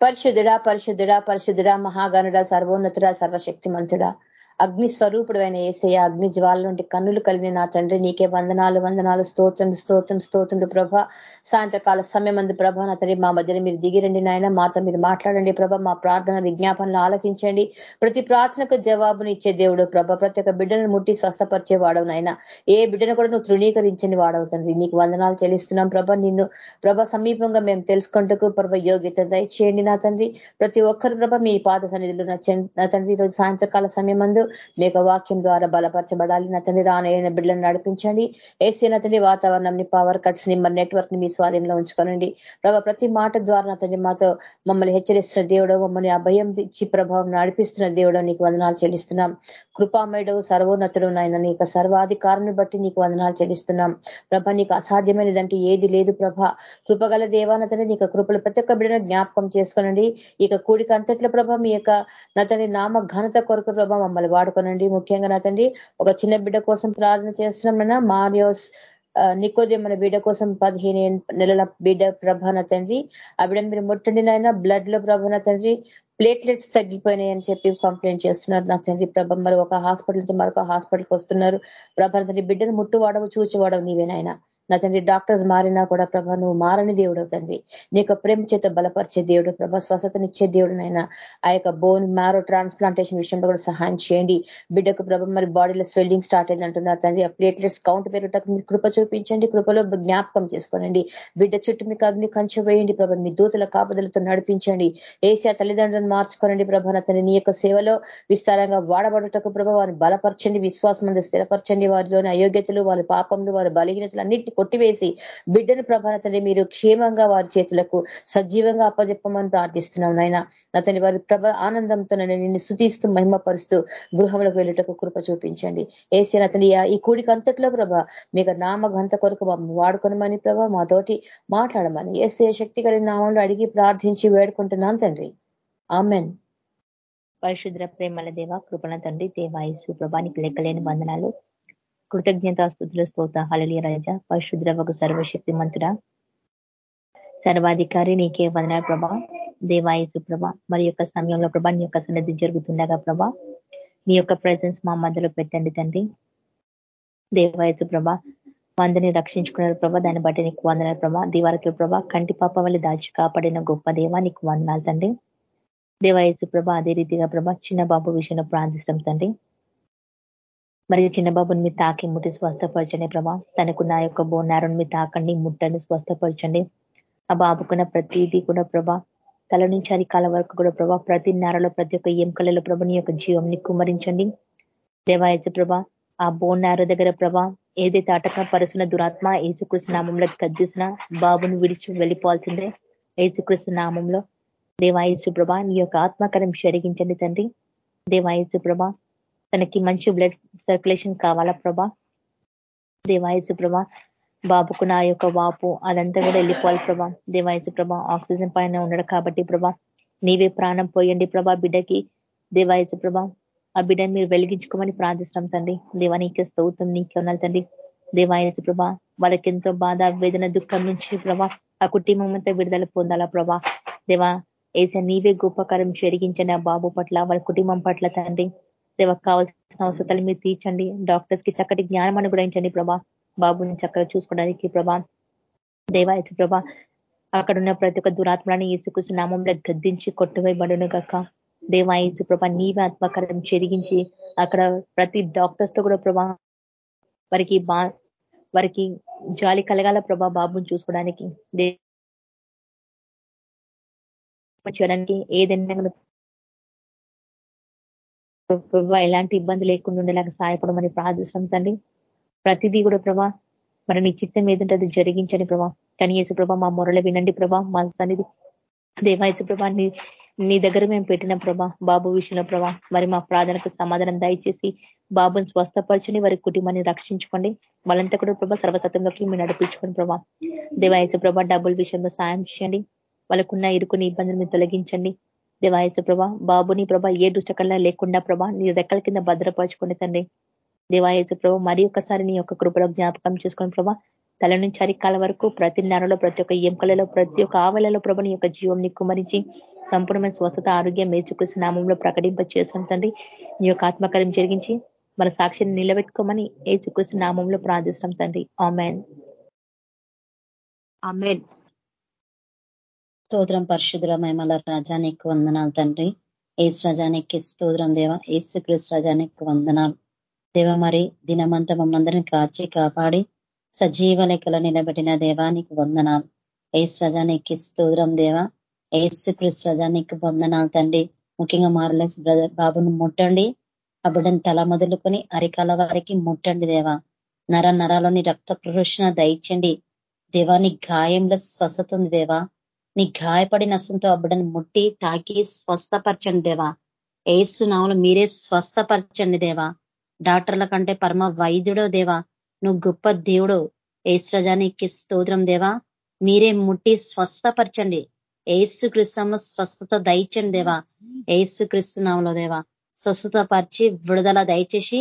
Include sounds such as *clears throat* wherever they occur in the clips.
పరిశుద్ధుడా పరిశుద్ధుడా పరిశుద్ధుడా మహాగనుడ సర్వోన్నతుడా సర్వశక్తిమంతుడా. అగ్ని స్వరూపుడు అయిన ఏసయ్య అగ్ని జ్వాల నుండి కన్నులు కలిగిన నా తండ్రి నీకే వందనాలు వందనాలు స్తోత్రం స్తోత్రం స్తోత్రుడు ప్రభ. సాయంత్రకాల సమయం అందు ప్రభ నా తండ్రి మా మధ్యన మీరు దిగిరండి నాయన మాతో మీరు మాట్లాడండి ప్రభ మా ప్రార్థన విజ్ఞాపనలు ఆలకించండి. ప్రతి ప్రార్థనకు జవాబుని ఇచ్చే దేవుడు ప్రభ ప్రతి ఒక్క బిడ్డను ముట్టి స్వస్థపరిచే వాడవు నాయన. ఏ బిడ్డను కూడా నువ్వు తృణీకరించని వాడవు తండ్రి. నీకు వందనాలు చెల్లిస్తున్నాం ప్రభ. నిన్ను ప్రభ సమీపంగా మేము తెలుసుకుంటూ ప్రభ యోగ్యత దయచేయండి నా తండ్రి. ప్రతి ఒక్కరు ప్రభ మీ పాద సన్నిధిలో నా తండ్రి ఈరోజు సాయంత్రకాల సమయం అందు మీకు వాక్యం ద్వారా బలపరచబడాలి. నా తండ్రి రానయ్యన బిడ్డలను నడిపించండి. ఏసీ నా తండ్రి వాతావరణం పవర్ కట్స్ని మరి నెట్వర్క్ని మీ స్వాధీనంలో ఉంచుకోనండి. ప్రభావ ప్రతి మాట ద్వారా నా తండ్రి మాతో మమ్మల్ని హెచ్చరిస్తున్న దేవుడు మమ్మల్ని అభయం ఇచ్చి ప్రభావం నడిపిస్తున్న దేవుడు నీకు వందనాలు చెల్లిస్తున్నాం. కృపామయుడు సర్వోన్నతుడు నాయన నీకు సర్వాధికారాన్ని బట్టి నీకు వందనాలు చెల్లిస్తున్నాం. ప్రభ నీకు అసాధ్యమైనదంటే ఏది లేదు ప్రభ. కృపగల దేవానతని నీకు కృపలు ప్రతి ఒక్క బిడ్డను జ్ఞాపకం చేసుకోనండి. ఇక కూడిక అంతట్ల ప్రభ మీ యొక్క నతని నామ ఘనత కొరకు ప్రభ మమ్మల్ని వాడుకోనండి. ముఖ్యంగా నా తండ్రి ఒక చిన్న బిడ్డ కోసం ప్రార్థన చేస్తున్నామన్నా మారియోస్ నికోదేమన బిడ్డ కోసం పదిహేను నెలల బిడ్డ ప్రభాన తండ్రి. ఆ బిడ్డ మీరు ముట్టండి నాయన బ్లడ్లో ప్రభాన తండ్రి. ప్లేట్లెట్స్ తగ్గిపోయినాయి అని చెప్పి కంప్లైంట్ చేస్తున్నారు నా తండ్రి ప్రభ. మరి ఒక హాస్పిటల్ నుంచి మరొక హాస్పిటల్కి వస్తున్నారు. ప్రభాన తండ్రి బిడ్డను ముట్టువాడవు చూచివాడవు నీవేనాయన నా తండ్రి డాక్టర్స్ మారినా కూడా ప్రభ నువ్వు మారని దేవుడు తండ్రి. నీ ప్రేమ చేత బలపరిచే దేవుడు ప్రభ స్వస్థతనిచ్చే దేవుడు నైనా ఆ యొక్క బోన్ మ్యారో ట్రాన్స్ప్లాంటేషన్ విషయంలో కూడా సహాయం చేయండి. బిడ్డకు ప్రభ మరి బాడీలో స్వెల్లింగ్ స్టార్ట్ అయింది అంటున్నారు తండ్రి. ఆ ప్లేట్లెట్స్ కౌంట్ పెరుగుటకు మీరు కృప చూపించండి కృపలో జ్ఞాపకం చేసుకోనండి. బిడ్డ చుట్టూ మీకు అగ్ని కంచె వేయండి ప్రభ మీ దూతల కాపుదలతో నడిపించండి. ఏసీ తల్లిదండ్రులను మార్చుకోనండి ప్రభ అతని నీ యొక్క సేవలో విస్తారంగా వాడబడుటకు ప్రభ వారిని బలపరచండి విశ్వాసం స్థిరపరచండి. వారిలోని అయోగ్యతలు వారి పాపములు వారి బలహీనతలు అన్నింటినీ కొట్టివేసి బిడ్డను ప్రభానతని మీరు క్షేమంగా వారి చేతులకు సజీవంగా అప్పజెప్పమని ప్రార్థిస్తున్నాం నాయన. అతని వారి ప్రభ ఆనందంతో నిన్ను స్థుతిస్తూ మహిమపరుస్తూ గృహంలోకి వెళ్ళటకు కృప చూపించండి. ఏసీ అతని ఈ కూడికి అంతట్లో ప్రభ మీకు నామఘంత కొరకు వాడుకొనమని ప్రభ మాతోటి మాట్లాడమని ఏసీ శక్తి కలిగిన నామంలో అడిగి ప్రార్థించి వేడుకుంటున్నాం తండ్రి. ఆమెన్. పరిశుద్ర ప్రేమల దేవ కృపణ తండ్రి దేవాయసు ప్రభానికి లెక్కలేని బంధనాలు కృతజ్ఞత స్థుతుల స్తోత హళలియ రజ. పరిశుద్ర ఒక సర్వశక్తి మంతుడా. సర్వాధికారి నీకే వదన ప్రభా. దేవాయసు ప్రభ. మరి యొక్క సమయంలో ప్రభా నీ యొక్క సన్నిధి జరుగుతుండగా ప్రభా నీ యొక్క ప్రజెన్స్ మా మధ్యలో పెట్టండి తండ్రి. దేవాయసు ప్రభ మందిని రక్షించుకున్నారు ప్రభా దాన్ని బట్టి నీకు వందనాలు ప్రభా. దివారకి ప్రభా కంటి పాప వల్ల దాచి కాపాడిన గొప్ప దేవ నీకు వందనాలు తండ్రి. దేవాయసు ప్రభ అదే రీతిగా ప్రభా చిన్న బాబు విషయంలో ప్రార్థిస్తాం తండ్రి. మరి చిన్న బాబుని మీరు తాకి ముట్టి స్వస్థపరచండి ప్రభా. తనకు నా యొక్క బోనారుని మీ తాకండి ముట్టని స్వస్థపరచండి. ఆ బాబుకున్న ప్రతిదీ కూడా ప్రభా తల నుంచి అధికాల వరకు కూడా ప్రభా ప్రతి నేరలో ప్రతి ఒక్క ఎంకలలో ప్రభని యొక్క జీవంని కుమరించండి దేవాయచ ప్రభా ఆ బోనార దగ్గర ప్రభా ఏదైతే అటక పరుస్తున్న దురాత్మ ఏసుకృష్ణ నామంలో కద్దిసిన బాబును విడిచి వెళ్ళిపోవాల్సిందే. ఏసుకృష్ణ నామంలో దేవాయచు ప్రభా నీ యొక్క ఆత్మకరం షరిగించండి తండ్రి. దేవాయచు ప్రభా తనకి మంచి బ్లడ్ సర్క్యులేషన్ కావాలా ప్రభా? దేవాయసు ప్రభా బాబుకు నా యొక్క వాపు అదంతా కూడా వెళ్ళిపోవాలి ప్రభా. దేవాయసు ప్రభా ఆక్సిజన్ పైన ఉండడు కాబట్టి ప్రభా నీవే ప్రాణం పోయండి ప్రభా బిడ్డకి. దేవాయసు ప్రభా ఆ బిడ్డని మీరు వెలిగించుకోమని ప్రార్థిస్తున్నాం తండ్రి. దేవా నీకే స్తౌతం నీకే ఉన్నారు తండ్రి. దేవాయసు ప్రభా వాళ్ళకి ఎంతో బాధ వేదన దుఃఖం నుంచి ప్రభా ఆ కుటుంబం అంతా విడుదల పొందాలా ప్రభా. దేవా ఏసా నీవే గొప్పకారం జరిగించండి ఆ బాబు పట్ల వాళ్ళ కుటుంబం పట్ల తండ్రి. సేవకు కావాల్సిన అవసరాలు మీరు తీర్చండి. డాక్టర్స్కి చక్కటి జ్ఞానం అనుగ్రహించండి ప్రభా. బాబుని చక్కగా చూసుకోవడానికి ప్రభా. దేవాయచు ప్రభా. అక్కడ ఉన్న ప్రతి ఒక్క దురాత్మలని ఈసుకృష్ణ నామంలో గద్దించి కొట్టువేయబడును గక్క దేవాయచు ప్రభా నీవే ఆత్మకరం చెరిగించి అక్కడ ప్రతి డాక్టర్స్తో కూడా ప్రభా వారికి బా వారికి జాలి కలగాల ప్రభా బాబుని చూసుకోవడానికి. చేయడానికి ఏదైనా ప్రభా ఎలాంటి ఇబ్బంది లేకుండా ఉండేలాగా సహాయపడమని ప్రార్థిస్తాం తండ్రి. ప్రతిదీ కూడా ప్రభా మరి నీ చిత్తం ఏదంటే జరిగించని ప్రభా. కానీ యేసు ప్రభా మా మొరలు వినండి ప్రభా మా సన్నిధి. దేవాయసు ప్రభా నీ నీ దగ్గర మేము పెట్టిన ప్రభా బాబు విషయంలో ప్రభా మరి మా ప్రార్థనకు సమాధానం దయచేసి బాబుని స్వస్థపరచుని వారి కుటుంబాన్ని రక్షించుకోండి. వాళ్ళంతా కూడా ప్రభా సర్వసతంలోకి మీరు నడిపించుకోండి ప్రభా. దేవాయసు ప్రభా డబ్బుల విషయంలో సాయం చేయండి. వాళ్ళకున్న ఇరుకుని ఇబ్బందులు మీరు తొలగించండి. దేవాయచ ప్రభా బాబుని ప్రభా ఏ దుష్టకల్లా లేకుండా ప్రభా నీ రెక్కల కింద భద్రపరచుకుని తండ్రి. దేవాయచ ప్రభ మరి ఒకసారి నీ యొక్క కృపలో జ్ఞాపకం చేసుకుని ప్రభా తల నుంచి అరికాల వరకు ప్రతి నెలలో ప్రతి ఒక్క ఎంకలలో ప్రతి ఒక్క ఆవలలో ప్రభ నీ యొక్క జీవం ని కుమరించి సంపూర్ణమైన స్వస్థత ఆరోగ్యం మేచుకృష్ణ నామంలో ప్రకటింప చేస్తుంటండి తండ్రి. నీ యొక్క ఆత్మకార్యం జరిగించి మన సాక్షిని నిలబెట్టుకోమని ఏచుకృష్ణ నామంలో ప్రార్థిస్తాం తండ్రి. ఆమెన్. ఆమెన్. స్తోత్రం పరిశుద్ధుల మహిమల రాజానికి వందనాలు తండ్రి. ఏసు రజానికి స్తోత్రం దేవ. ఏసు క్రీస్ రజానికి వందనాలు. దేవ మరి దినమంతా మమ్మల్ని కాచి కాపాడి సజీవ లెక్కలో నిలబెట్టిన దేవానికి వందనాలు. ఏసు రజానికి స్తోత్రం దేవ. ఏసు క్రీస్తు రజానికి వందనాలు తండ్రి. ముఖ్యంగా మారలేస్ బాబును ముట్టండి. ఆ బిడ్డను తల మొదలుకొని అరికాల వారికి ముట్టండి దేవా. నర నరాలని రక్త ప్రదర్శన దయచండి దేవాని గాయంలో స్వస్థత ఉంది దేవా. నీ గాయపడిన అసంతో అబ్బడని ముట్టి తాకి స్వస్థపరచండి దేవా. ఏసునావులు మీరే స్వస్థపరచండి దేవా. డాక్టర్ల కంటే పరమ వైద్యుడో దేవా. నువ్వు గొప్ప దేవుడు. ఏసుజానికి స్తోత్రం దేవా. మీరే ముట్టి స్వస్థపరచండి. ఏసు కృష్ణంలో స్వస్థత దయచండి దేవా. ఏసు క్రిస్తునామలో దేవా. స్వస్థత పరిచి విడుదల దయచేసి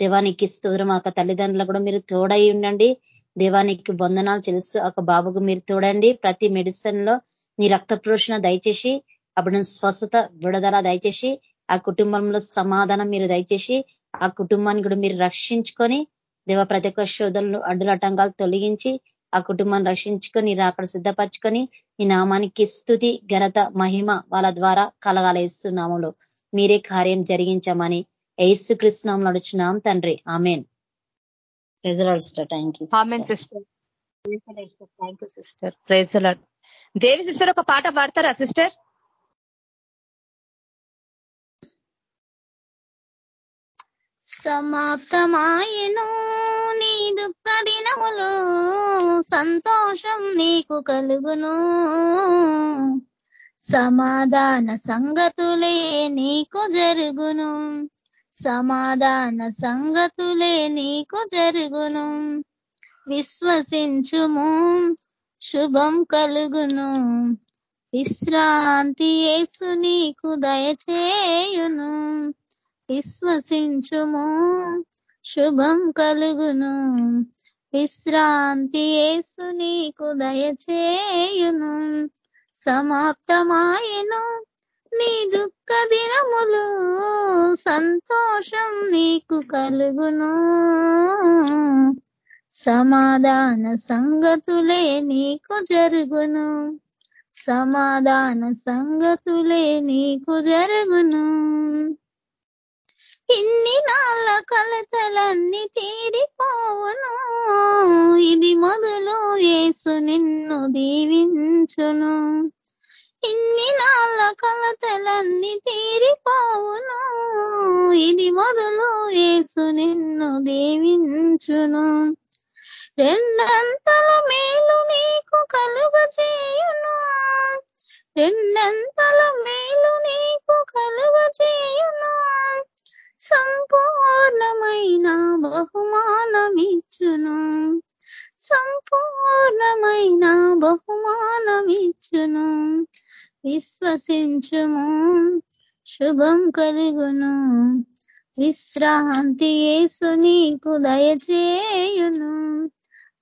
దేవానికి స్తోత్రం. ఒక తల్లిదండ్రులు కూడా మీరు తోడై ఉండండి. దేవానికి వందనాలు తెలుసు. ఒక బాబుకు మీరు తోడండి. ప్రతి మెడిసిన్లో నీ రక్త ప్రోషణ దయచేసి అప్పుడు స్వస్థత విడుదల దయచేసి ఆ కుటుంబంలో సమాధానం మీరు దయచేసి ఆ కుటుంబాన్ని కూడా మీరు రక్షించుకొని దేవ ప్రతి ఒక్క శోధనలు అడ్డులటంకాలు తొలగించి ఆ కుటుంబాన్ని రక్షించుకొని అక్కడ సిద్ధపరచుకొని ఈ నామానికి స్థుతి ఘనత మహిమ వాళ్ళ ద్వారా కలగాలేస్తున్నాములో మీరే కార్యం జరిగించమని ఏసు కృష్ణం నడుచున్నాం తండ్రి. Amen. Thank sister. Devi sister ఒక పాట పాడతారా సిస్టర్? సమాప్తమాయను నీ దుఃఖ దినములు సంతోషం నీకు కలుగును. సమాధాన సంగతులే నీకు జరుగును. సమాధాన సంగతులే నీకు జరుగును. విశ్వసించుము శుభం కలుగును. విశ్రాంతి ఏసు నీకు దయచేయును. విశ్వసించుము శుభం కలుగును. విశ్రాంతి ఏసు నీకు దయచేయును. సమాప్తమాయను నీ దుఃఖ దినములు సంతోషం నీకు కలుగును. సమాధాన సంగతులే నీకు జరుగును. సమాధాన సంగతులే నీకు జరుగును. ఇన్ని నాళ్ళ కలతలన్నీ తీరిపోవును. ఇది మొదలు ఏసు నిన్ను దీవించును. ఇన్ని నాళ్ళ కలతలన్నీ తీరిపోవును. ఇది మొదలు ఏసు నిన్ను దీవించును. రెండంతల మేలు నీకు కలుగ చేయును రెండంతల మేలు నీకు కలుగ చేయును సంపూర్ణమైన బహుమానమిచ్చును. సంపూర్ణమైన బహుమానమిచ్చును. విశ్వసించుము శుభం కలుగును. విశ్రాంతి ఏసు నీకు దయచేయును.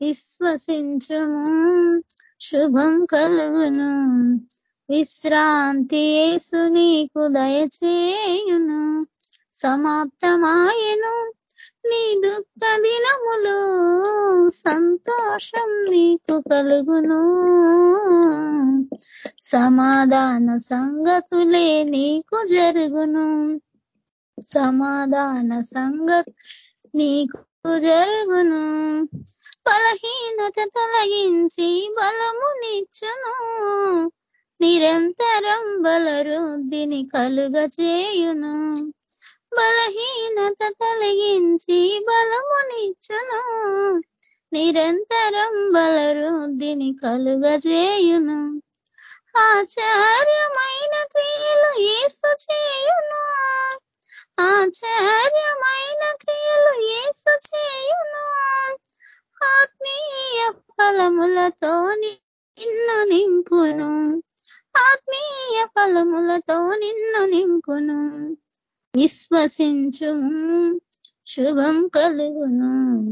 విశ్వసించుము శుభం కలుగును. విశ్రాంతి ఏసు నీకు దయచేయును. సమాప్తమాయను. నీ దుఃఖ దినములు సంతోషం నీకు కలుగును. సమాధాన సంగతులే నీకు జరుగును. సమాధాన సంగతు నీకు జరుగును. బలహీనత తొలగించి బలమునిచ్చును నిరంతరం బలరుద్ధిని కలుగ చేయును బలహీనత తొలగించి బలమునిచ్చును. నిరంతరం బలరుద్ధిని కలుగజేయును. ఆచార్యమైన క్రియలు ఏసు చేయును. ఆచార్యమైన క్రియలు ఏసు చేయును. ఆత్మీయ ఫలములతో నిన్ను నింపును. ఆత్మీయ ఫలములతో నిన్ను నింపును. విశ్వసించు శుభం కలుగును.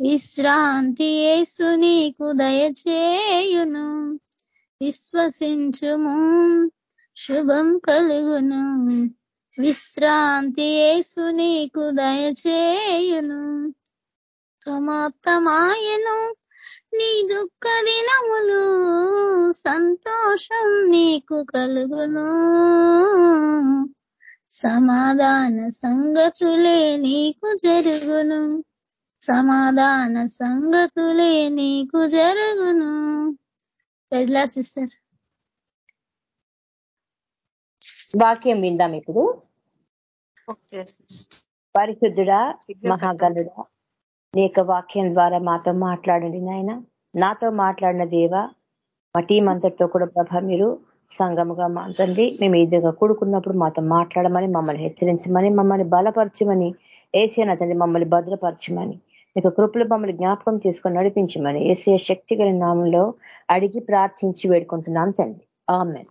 విశ్రాంతి ఏసు నీకు దయచేయును. విశ్వసించుము శుభం కలుగును. విశ్రాంతి యేసు నీకు దయచేయును. సమాప్తమాయను నీ దుఃఖ దినములు సంతోషం నీకు కలుగును. సమాధాన సంగతులే నీకు జరుగును. సమాధాన సంగతులే నీకు జరుగును. సిస్టర్. వాక్యం విందాం ఇప్పుడు. పరిశుద్ధుడా మహాగలుడా నీ యొక్క వాక్యం ద్వారా మాతో మాట్లాడండి నాయన. నాతో మాట్లాడిన దేవ మా టీం అంతటితో కూడా ప్రభ మీరు సంగముగా తండ్రి మేము ఎదురుగా కూడుకున్నప్పుడు మాతో మాట్లాడమని మమ్మల్ని హెచ్చరించమని మమ్మల్ని బలపరచమని ఏసీనా తండ్రి మమ్మల్ని భద్రపరచమని మీకు కృపలు మమ్మల్ని జ్ఞాపకం చేసుకొని నడిపించమని ఏసీ శక్తి గల నామంలో అడిగి ప్రార్థించి వేడుకుంటున్నాం తండ్రి. ఆమె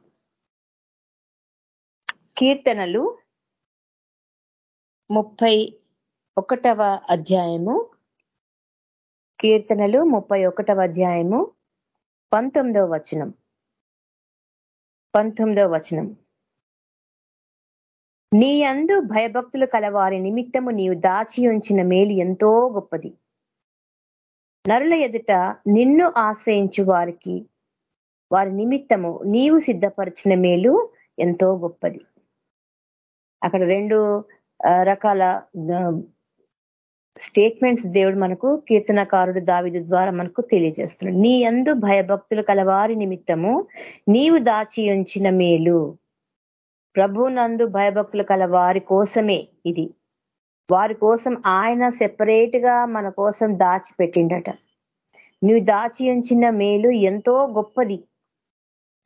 కీర్తనలు ముప్పై ఒకటవ అధ్యాయము. కీర్తనలు ముప్పై ఒకటవ అధ్యాయము. పంతొమ్మిదవ వచనం. పంతొమ్మిదవ వచనం. నీ అందు భయభక్తులు కలవారి నిమిత్తము నీవు దాచి ఉంచిన మేలు ఎంతో గొప్పది. నరుల ఎదుట నిన్ను ఆశ్రయించు వారికి వారి నిమిత్తము నీవు సిద్ధపరిచిన మేలు ఎంతో గొప్పది. అక్కడ రెండు రకాల స్టేట్మెంట్స్ దేవుడు మనకు కీర్తనకారుడు దావిదు ద్వారా మనకు తెలియజేస్తున్నాడు. నీ అందు భయభక్తులు కలవారి నిమిత్తము నీవు దాచి ఉంచిన మేలు. ప్రభు నందు భయభక్తులు కల వారి కోసమే ఇది. వారి కోసం ఆయన సెపరేట్గా మన కోసం దాచిపెట్టిండట. నువ్వు దాచి ఉంచిన మేలు ఎంతో గొప్పది.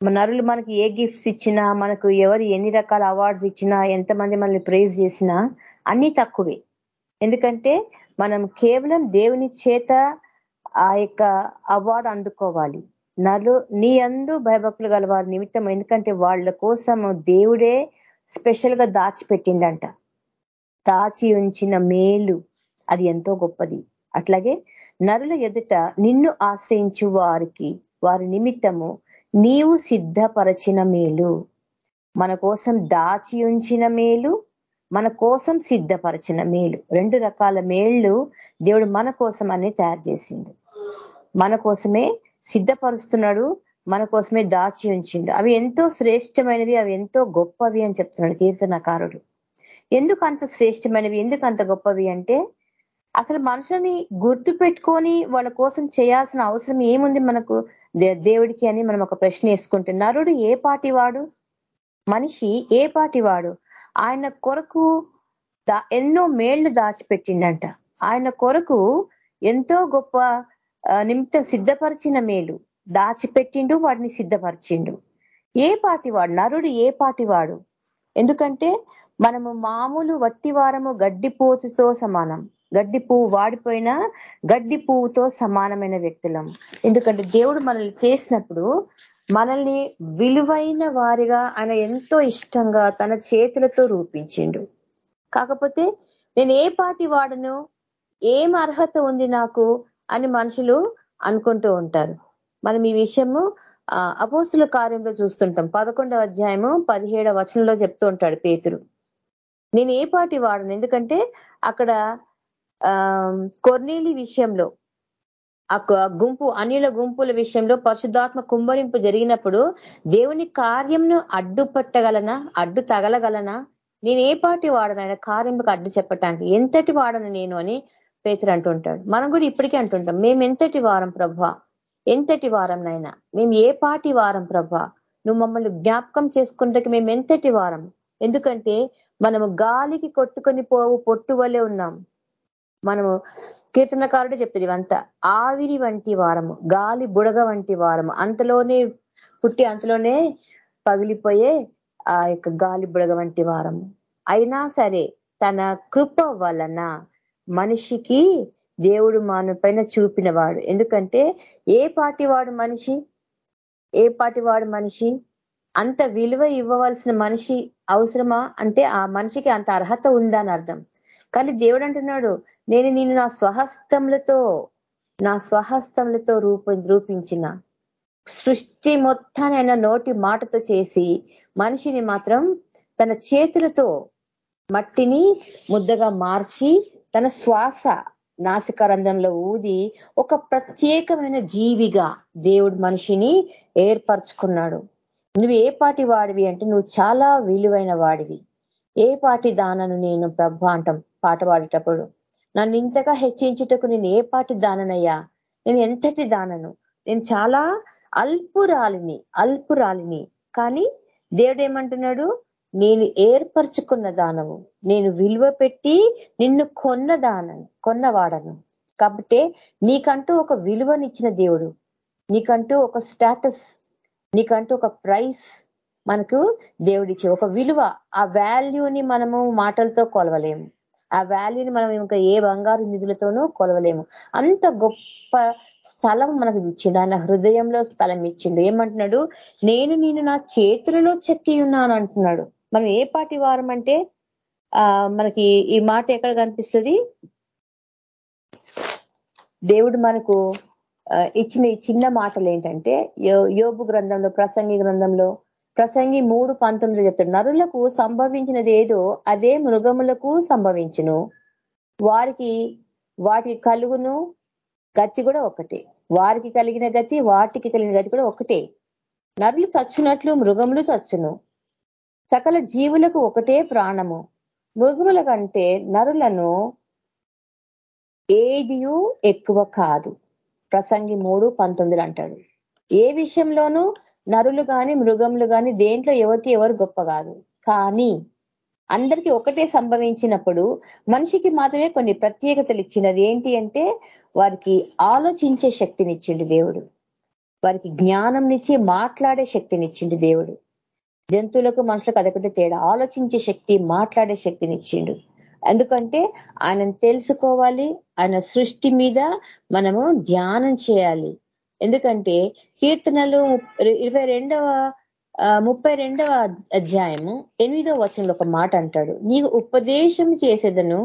నరులు మనకి ఏ గిఫ్ట్స్ ఇచ్చినా మనకు ఎవరు ఎన్ని రకాల అవార్డ్స్ ఇచ్చినా ఎంతమంది మనల్ని ప్రైజ్ చేసినా అన్ని తక్కువే. ఎందుకంటే మనం కేవలం దేవుని చేత ఆ యొక్క అవార్డు అందుకోవాలి. నలు నీ అందు భయభక్తులు గల వారి నిమిత్తం ఎందుకంటే వాళ్ళ కోసం దేవుడే స్పెషల్గా దాచిపెట్టిండంట. దాచి ఉంచిన మేలు అది ఎంతో గొప్పది. అట్లాగే నరుల ఎదుట నిన్ను ఆశ్రయించు వారికి వారి నిమిత్తము నీవు సిద్ధపరచిన మేలు. మన కోసం దాచి ఉంచిన మేలు మన కోసం సిద్ధపరచిన మేలు. రెండు రకాల మేళ్ళు దేవుడు మన కోసం అన్ని తయారు చేసిండు. మన కోసమే సిద్ధపరుస్తున్నాడు మన కోసమే దాచి ఉంచిండు. అవి ఎంతో శ్రేష్టమైనవి అవి ఎంతో గొప్పవి అని చెప్తున్నాడు కీర్తనకారుడు. ఎందుకు అంత శ్రేష్టమైనవి ఎందుకు అంత గొప్పవి అంటే అసలు మనుషులని గుర్తు పెట్టుకొని వాళ్ళ కోసం చేయాల్సిన అవసరం ఏముంది మనకు? దేవుడికి అని మనం ఒక ప్రశ్న వేసుకుంటున్నారుడు నరుడు ఏ పాటి వాడు మనిషి ఏ పాటి వాడు ఆయన కొరకు ఎన్నో మేళ్ళు దాచిపెట్టిండంట. ఆయన కొరకు ఎంతో గొప్ప నిమిత్తం సిద్ధపరిచిన మేలు. దాచిపెట్టిండు వాడిని సిద్ధపరిచిండు. ఏ పాటి వాడు? నరుడు ఏ పాటి వాడు? ఎందుకంటే మనము మామూలు వట్టి వారము గడ్డి పోతుతో సమానం. గడ్డి పువ్వు వాడిపోయిన గడ్డి పువ్వుతో సమానమైన వ్యక్తులం. ఎందుకంటే దేవుడు మనల్ని చేసినప్పుడు మనల్ని విలువైన వారిగా ఆయన ఎంతో ఇష్టంగా తన చేతులతో రూపించిండు. కాకపోతే నేను ఏ పాటి వాడను ఏం అర్హత ఉంది నాకు అని మనుషులు అనుకుంటూ ఉంటారు. మనం ఈ విషయము అపోస్తుల కార్యంలో చూస్తుంటాం. పదకొండవ అధ్యాయము పదిహేడవ వచనంలో చెప్తూ ఉంటాడు పేతురు. నేను ఏ పాటి వాడను? ఎందుకంటే అక్కడ కొర్నీలి విషయంలో ఆ గుంపు అనిల గుంపుల విషయంలో పరిశుద్ధాత్మ కుంభరింపు జరిగినప్పుడు దేవుని కార్యంను అడ్డుపట్టగలనా? అడ్డు తగలగలనా? నేను ఏ పాటి వాడను? ఆయన కార్యంకు అడ్డు చెప్పటానికి ఎంతటి వాడను నేను అని పేతురు అంటుంటాడు మనం కూడా ఇప్పటికే అంటుంటాం మేము ఎంతటి వారం ప్రభా? ఎంతటి వారం నైనా మేము ఏ పాటి వారం ప్రభా? నువ్వు మమ్మల్ని జ్ఞాపకం చేసుకుంటే మేము ఎంతటి వారం? ఎందుకంటే మనము గాలికి కొట్టుకొని పోవు పొట్టు వలె ఉన్నాం. మనము కీర్తనకారుడే చెప్తాడు ఇవంతా. ఆవిరి వంటి వారము గాలి బుడగ వంటి వారము అంతలోనే పుట్టి అంతలోనే పగిలిపోయే ఆ యొక్క గాలి బుడగ వంటి వారము. అయినా సరే తన కృప వలన మనిషికి దేవుడు మాను పైన చూపినవాడు. ఎందుకంటే ఏ పాటి వాడు మనిషి ఏ పాటి వాడు మనిషి అంత విలువ ఇవ్వవలసిన మనిషి అవసరమా? అంటే ఆ మనిషికి అంత అర్హత ఉందా అని అర్థం. కానీ దేవుడు అంటున్నాడు నేను నిన్ను నా స్వహస్తములతో నా స్వహస్తములతో రూప రూపించిన సృష్టి మొత్తాన్ని ఆయన నోటి మాటతో చేసి మనిషిని మాత్రం తన చేతులతో మట్టిని ముద్దగా మార్చి తన శ్వాస నాసికరంధంలో ఊది ఒక ప్రత్యేకమైన జీవిగా దేవుడు మనిషిని ఏర్పరచుకున్నాడు. నువ్వు ఏ పాటి వాడివి అంటే నువ్వు చాలా విలువైన వాడివి. ఏ పాటి దానను నేను ప్రభ అంటాం పాట పాడేటప్పుడు? నన్ను ఇంతగా హెచ్చించుటకు నేను ఏ పాటి దాననయ్యా? నేను ఎంతటి దానను? నేను చాలా అల్పురాలిని అల్పురాలిని. కానీ దేవుడు ఏమంటున్నాడు నేను ఏర్పరచుకున్న దానము. నేను విలువ పెట్టి నిన్ను కొన్న దానను కొన్నవాడను. కాబట్టి నీకంటూ ఒక విలువనిచ్చిన దేవుడు. నీకంటూ ఒక స్టాటస్. నీకంటూ ఒక ప్రైస్. మనకు దేవుడిచ్చే ఒక విలువ ఆ వాల్యూని మనము మాటలతో కొలవలేము. ఆ వాల్యూని మనం ఇంకా ఏ బంగారు నిధులతోనూ కొలవలేము. అంత గొప్ప స్థలం మనకు ఇచ్చిండు. ఆయన హృదయంలో స్థలం ఇచ్చిండు. ఏమంటున్నాడు? నేను నేను నా చేతులలో చెక్కి ఉన్నాను అంటున్నాడు. మనం ఏ పాటి వారం అంటే ఆ మనకి ఈ మాట ఎక్కడ కనిపిస్తుంది? దేవుడు మనకు ఇచ్చిన ఈ చిన్న మాటలు ఏంటంటే యోబు గ్రంథంలో ప్రసంగి గ్రంథంలో ప్రసంగి మూడు పంతొమ్మిది చెప్తాడు. నరులకు సంభవించినది ఏదో అదే మృగములకు సంభవించును. వారికి వాటికి కలుగును గతి కూడా ఒకటే. వారికి కలిగిన గతి వాటికి కలిగిన గతి కూడా ఒకటే. నరులు చచ్చునట్లు మృగములు చచ్చును. సకల జీవులకు ఒకటే ప్రాణము. మృగముల కంటే నరులను ఏదియు ఎక్కువ కాదు. ప్రసంగి మూడు పంతొమ్మిది అంటాడు. ఏ విషయంలోనూ నరులు గాని మృగములు గాని దేంట్లో ఎవరికి ఎవరు గొప్ప కాదు. కానీ అందరికీ ఒకటే సంభవించినప్పుడు మనిషికి మాత్రమే కొన్ని ప్రత్యేకతలు ఇచ్చినది ఏంటి అంటే వారికి ఆలోచించే శక్తినిచ్చిండు దేవుడు. వారికి జ్ఞానంనిచ్చి మాట్లాడే శక్తినిచ్చిండు దేవుడు. జంతువులకు మనుషులకు అదొకటి తేడా. ఆలోచించే శక్తి మాట్లాడే శక్తినిచ్చిండు. ఎందుకంటే ఆయనను తెలుసుకోవాలి. ఆయన సృష్టి మీద మనము ధ్యానం చేయాలి. ఎందుకంటే కీర్తనలు ఇరవై రెండవ ముప్పై రెండవ అధ్యాయము ఎనిమిదో వచనంలో ఒక మాట అంటాడు. నీకు ఉపదేశం చేసేదను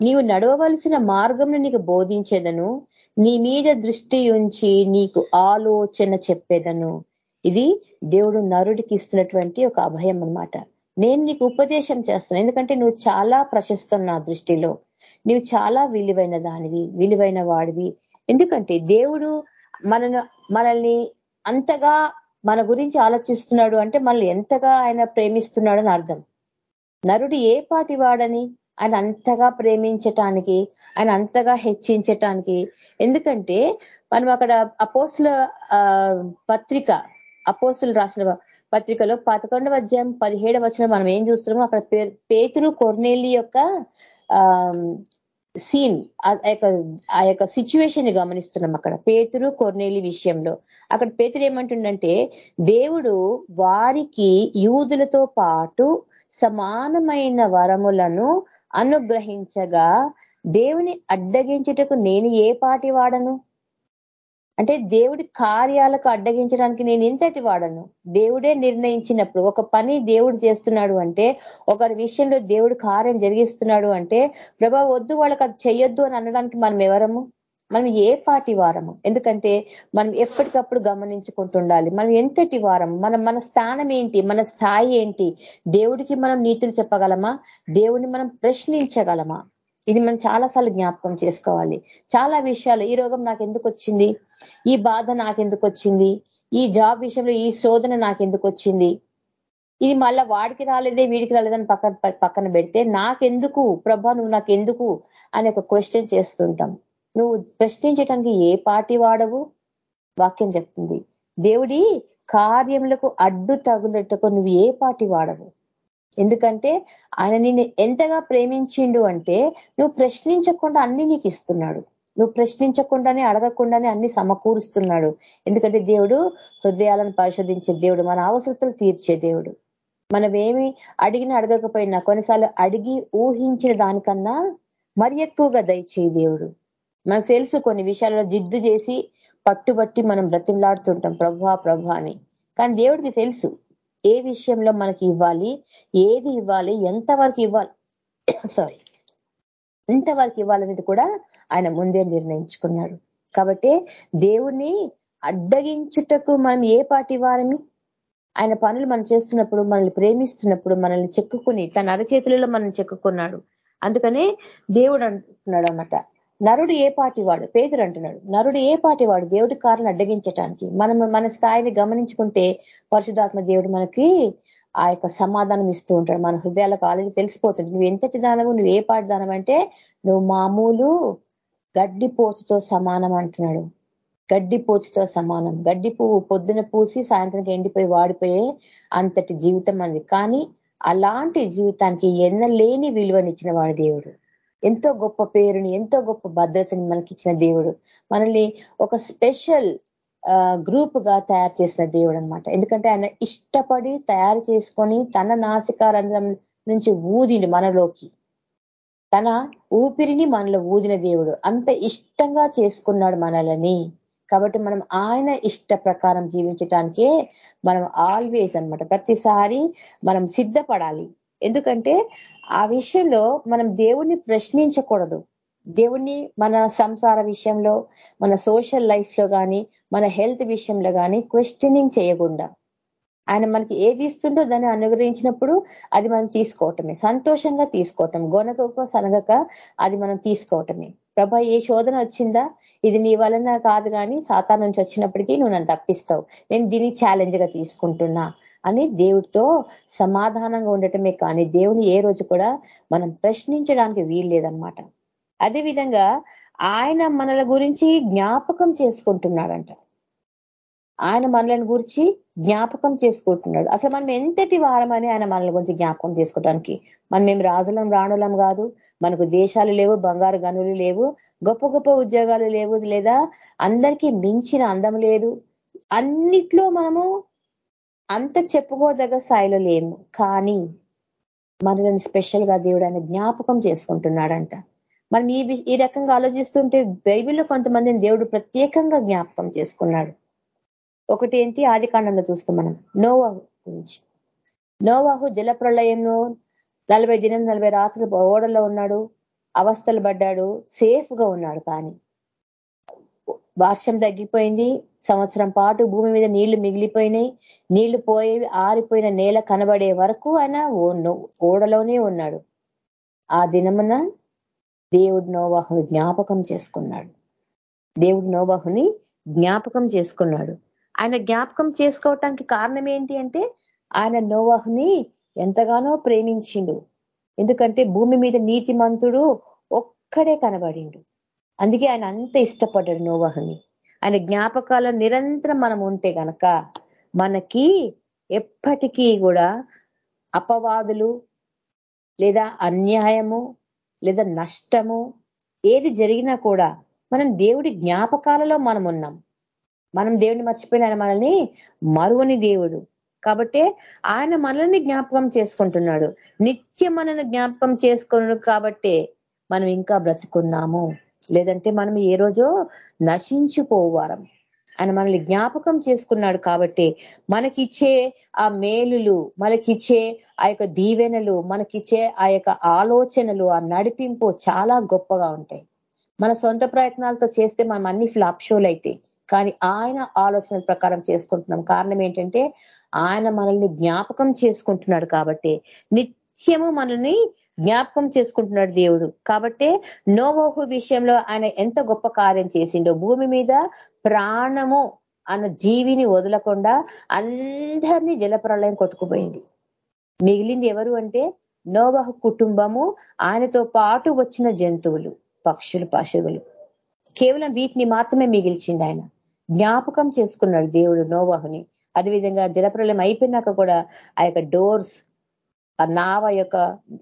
నీవు నడవవలసిన మార్గంను నీకు బోధించేదను నీ మీద దృష్టి ఉంచి నీకు ఆలోచన చెప్పేదను. ఇది దేవుడు నరుడికి ఇస్తున్నటువంటి ఒక అభయం అనమాట నేను నీకు ఉపదేశం చేస్తాను ఎందుకంటే నువ్వు చాలా ప్రశస్తం నా దృష్టిలో. నువ్వు చాలా విలువైన దానివి విలువైన వాడివి. ఎందుకంటే దేవుడు మనను మనల్ని అంతగా మన గురించి ఆలోచిస్తున్నాడు అంటే మనల్ని ఎంతగా ఆయన ప్రేమిస్తున్నాడు అని అర్థం. నరుడు ఏ పాటి వాడని ఆయన అంతగా ప్రేమించటానికి ఆయన అంతగా హెచ్చించటానికి. ఎందుకంటే మనం అక్కడ అపోసుల పత్రిక అపోసులు రాసిన పత్రికలో పదకొండవ అధ్యాయం పదిహేడవ వచ్చిన మనం ఏం చూస్తున్నామో అక్కడ పేతురు కొర్నేలి యొక్క సీన్ ఆ యొక్క సిచ్యువేషన్ని గమనిస్తున్నాం అక్కడ. పేతురు కొర్నేలి విషయంలో. అక్కడ పేతురు ఏమంటుండంటే దేవుడు వారికి యూదులతో పాటు సమానమైన వరములను అనుగ్రహించగా దేవుని అడ్డగించుటకు నేను ఏ పాటి వాడను? అంటే దేవుడి కార్యాలకు అడ్డగించడానికి నేను ఇంతటి వాడను. దేవుడే నిర్ణయించినప్పుడు ఒక పని దేవుడు చేస్తున్నాడు అంటే ఒకరి విషయంలో దేవుడు కార్యం జరిగిస్తున్నాడు అంటే ప్రభా వద్దు వాళ్ళకి అది చెయ్యొద్దు అని అనడానికి మనం ఎవరము? మనం ఏ పాటి వారము? ఎందుకంటే మనం ఎప్పటికప్పుడు గమనించుకుంటుండాలి. మనం ఎంతటి వారం? మనం మన స్థానం ఏంటి? మన స్థాయి ఏంటి? దేవుడికి మనం నీతులు చెప్పగలమా? దేవుడిని మనం ప్రశ్నించగలమా? ఇది మనం చాలాసార్లు జ్ఞాపకం చేసుకోవాలి. చాలా విషయాలు ఈ రోగం నాకు ఎందుకు వచ్చింది? ఈ బాధ నాకెందుకు వచ్చింది? ఈ జాబ్ విషయంలో ఈ శోధన నాకెందుకు వచ్చింది? ఇది మళ్ళా వాడికి రాలేదే వీడికి రాలేదని పక్కన పక్కన పెడితే నాకెందుకు? ప్రభా నువ్వు నాకెందుకు? అని ఒక క్వశ్చన్ చేస్తుంటాం. నువ్వు ప్రశ్నించడానికి ఏ పార్టీ వాడవు? వాక్యం చెప్తుంది. దేవుడి కార్యములకు అడ్డు తగులట్టుకు నువ్వు ఏ పార్టీ వాడవు? ఎందుకంటే ఆయన నిన్ను ఎంతగా ప్రేమించిండు అంటే నువ్వు ప్రశ్నించకుండా అన్ని నీకు ఇస్తున్నాడు. నువ్వు ప్రశ్నించకుండానే అడగకుండానే అన్ని సమకూరుస్తున్నాడు. ఎందుకంటే దేవుడు హృదయాలను పరిశోధించే దేవుడు మన అవసరతలు తీర్చే దేవుడు. మనమేమి అడిగిన అడగకపోయినా కొన్నిసార్లు అడిగి ఊహించిన దానికన్నా మరి ఎక్కువగా దయచేయి దేవుడు. మనకు తెలుసు కొన్ని విషయాలలో జిద్దు చేసి పట్టుబట్టి మనం బ్రతిమలాడుతుంటాం ప్రభా ప్రభా అని. కానీ దేవుడికి తెలుసు. ఏ విషయంలో మనకి ఇవ్వాలి ఏది ఇవ్వాలి ఎంతవరకు ఇవ్వాలి *coughs* సారీ ఎంతవరకు ఇవ్వాలనేది కూడా ఆయన ముందే నిర్ణయించుకున్నాడు. కాబట్టి దేవుణ్ణి అడ్డగించుటకు మనం ఏ పాటి వారమి? ఆయన పనులు మనం చేస్తున్నప్పుడు మనల్ని ప్రేమిస్తున్నప్పుడు మనల్ని చెక్కుకుని తన అరచేతులలో మనం చెక్కుకున్నాడు. అందుకనే దేవుడు అంటున్నాడు అనమాట నరుడు ఏ పాటి వాడు? పేదరు అంటున్నాడు. నరుడు ఏ పాటి వాడు? దేవుడి కారును అడ్డగించటానికి. మనం మన స్థాయిని గమనించుకుంటే పరిశుధాత్మ దేవుడు మనకి ఆ యొక్క సమాధానం ఇస్తూ ఉంటాడు. మన హృదయాలకు ఆల్రెడీ తెలిసిపోతుంది. నువ్వు ఎంతటి దానవు నువ్వు ఏ పాటి దానం అంటే నువ్వు మామూలు గడ్డి పోచుతో సమానం అంటున్నాడు. గడ్డి పోచుతో సమానం. గడ్డి పువ్వు పొద్దున పూసి సాయంత్రానికి ఎండిపోయి వాడిపోయే అంతటి జీవితం అంది కానీ అలాంటి జీవితానికి ఎన్నలేని విలువనిచ్చిన వాడు దేవుడు. ఎంతో గొప్ప పేరుని ఎంతో గొప్ప భద్రతని మనకిచ్చిన దేవుడు. మనల్ని ఒక స్పెషల్ గ్రూప్గా తయారు చేసిన దేవుడు అనమాట ఎందుకంటే ఆయన ఇష్టపడి తయారు చేసుకొని తన నాసికారంధ్రం నుంచి ఊదిండు మనలోకి. తన ఊపిరిని మనలో ఊదిన దేవుడు. అంత ఇష్టంగా చేసుకున్నాడు మనలని. కాబట్టి మనం ఆయన ఇష్ట ప్రకారం జీవించటానికే మనం ఆల్వేస్ అనమాట ప్రతిసారి మనం సిద్ధపడాలి. ఎందుకంటే ఆ విషయంలో మనం దేవుణ్ణి ప్రశ్నించకూడదు. దేవుణ్ణి మన సంసార విషయంలో మన సోషల్ లైఫ్లో కానీ మన హెల్త్ విషయంలో కానీ క్వశ్చనింగ్ చేయకుండా. ఆయన మనకి ఏది ఇస్తుండో దాన్ని అనుగ్రహించినప్పుడు అది మనం తీసుకోవటమే. సంతోషంగా తీసుకోవటం. గొనకొక సనగక అది మనం తీసుకోవటమే. ప్రభా ఏ శోధన వచ్చిందా? ఇది నీ వలన కాదు కానీ సాతా నుంచి వచ్చినప్పటికీ నువ్వు నన్ను తప్పిస్తావు. నేను దీన్ని ఛాలెంజ్గా తీసుకుంటున్నా అని దేవుడితో సమాధానంగా ఉండటమే కానీ దేవుని ఏ రోజు కూడా మనం ప్రశ్నించడానికి వీల్లేదనమాట అదేవిధంగా ఆయన మనల గురించి జ్ఞాపకం చేసుకుంటున్నాడంట. ఆయన మనలను గురించి జ్ఞాపకం చేసుకుంటున్నాడు. అసలు మనం ఎంతటి వారమని ఆయన మనల గురించి జ్ఞాపకం చేసుకోవడానికి మనం మేము రాజులం రాణులం కాదు. మనకు దేశాలు లేవు బంగారు గనులు లేవు గొప్ప గొప్ప ఉద్యోగాలు లేవు లేదా అందరికీ మించిన అందం లేదు. అన్నిట్లో మనము అంత చెప్పుకోదగ్గ స్థాయిలో లేము. కానీ మనలను స్పెషల్గా దేవుడు ఆయన జ్ఞాపకం చేసుకుంటున్నాడంట. మనం ఈ ఈ రకంగా ఆలోచిస్తుంటే బైబిల్లో కొంతమందిని దేవుడు ప్రత్యేకంగా జ్ఞాపకం చేసుకున్నాడు. ఒకటి ఏంటి? ఆది కాండంలో చూస్తాం మనం. నోవాహు గురించి. నోవాహు జల ప్రళయంలో నలభై దినం నలభై రాత్రులు ఓడలో ఉన్నాడు. అవస్థలు పడ్డాడు. సేఫ్గా ఉన్నాడు కానీ. వర్షం తగ్గిపోయింది. సంవత్సరం పాటు భూమి మీద నీళ్ళు మిగిలిపోయినాయి. నీళ్ళు పోయి ఆరిపోయిన నేల కనబడే వరకు ఆయన ఓడలోనే ఉన్నాడు. ఆ దినమున దేవుడు నోవాహుని జ్ఞాపకం చేసుకున్నాడు. దేవుడు నోవాహుని జ్ఞాపకం చేసుకున్నాడు. ఆయన జ్ఞాపకం చేసుకోవటానికి కారణం ఏంటి అంటే ఆయన నోవాహుని ఎంతగానో ప్రేమించిండు. ఎందుకంటే భూమి మీద నీతిమంతుడు ఒక్కడే కనబడిండు. అందుకే ఆయన అంత ఇష్టపడ్డాడు నోవాహుని. ఆయన జ్ఞాపకాలు నిరంతరం మనం ఉంటే కనుక మనకి ఎప్పటికీ కూడా అపవాదులు లేదా అన్యాయము లేదా నష్టము ఏది జరిగినా కూడా మనం దేవుడి జ్ఞాపకాలలో మనం ఉన్నాం. మనం దేవుడిని మర్చిపోయిన ఆయన మనల్ని మరువని దేవుడు. కాబట్టి ఆయన మనల్ని జ్ఞాపకం చేసుకుంటున్నాడు. నిత్యం మనల్ని జ్ఞాపకం చేసుకున్నాడు కాబట్టే మనం ఇంకా బ్రతుకున్నాము. లేదంటే మనం ఏ రోజో నశించుకోవారం ఆయన మనల్ని జ్ఞాపకం చేసుకున్నాడు కాబట్టి మనకిచ్చే ఆ మేలులు మనకిచ్చే ఆ యొక్క దీవెనలు మనకిచ్చే ఆ యొక్క ఆలోచనలు ఆ నడిపింపు చాలా గొప్పగా ఉంటాయి. మన సొంత ప్రయత్నాలతో చేస్తే మనం అన్ని ఫ్లాప్ షోలు అయితే కానీ ఆయన ఆలోచన ప్రకారం చేసుకుంటున్నాం. కారణం ఏంటంటే ఆయన మనల్ని జ్ఞాపకం చేసుకుంటున్నాడు కాబట్టి. నిత్యము మనల్ని జ్ఞాపకం చేసుకుంటున్నాడు దేవుడు. కాబట్టి నోవోహు విషయంలో ఆయన ఎంత గొప్ప కార్యం చేసిండో భూమి మీద ప్రాణము అన్న జీవిని వదలకుండా అందరినీ జలప్రలయం కొట్టుకుపోయింది. మిగిలింది ఎవరు అంటే నోవహు కుటుంబము ఆయనతో పాటు వచ్చిన జంతువులు పక్షులు పశువులు. కేవలం వీటిని మాత్రమే మిగిల్చింది ఆయన. జ్ఞాపకం చేసుకున్నాడు దేవుడు నోవాహుని. అదేవిధంగా జలప్రలయం అయిపోయినాక కూడా ఆ యొక్క డోర్స్ ఆ నావ యొక్క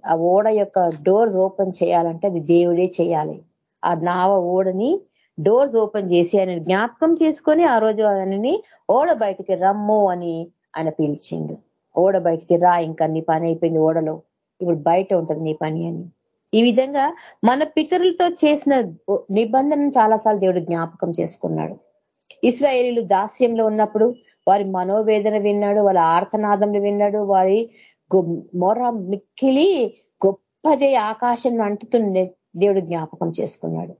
ఆ ఓడ యొక్క డోర్స్ ఓపెన్ చేయాలంటే అది దేవుడే చేయాలి. ఆ నావ ఓడని డోర్స్ ఓపెన్ చేసి ఆయన జ్ఞాపకం చేసుకొని ఆ రోజు ఆయనని ఓడ బయటికి రమ్ము అని ఆయన పిలిచిండు. ఓడ బయటికి రా ఇంకా నీ పని అయిపోయింది ఓడలో. ఇప్పుడు బయట ఉంటుంది నీ పని అని. ఈ విధంగా మన పితరులతో చేసిన నిబంధనను చాలాసార్లు దేవుడు జ్ఞాపకం చేసుకున్నాడు. ఇస్రాయేలీలు దాస్యంలో ఉన్నప్పుడు వారి మనోవేదన విన్నాడు వాళ్ళ ఆర్తనాదములు విన్నాడు వారి మొర మిక్కిలి గొప్పదే ఆకాశం అంటుతున్న దేవుడు జ్ఞాపకం చేసుకున్నాడు.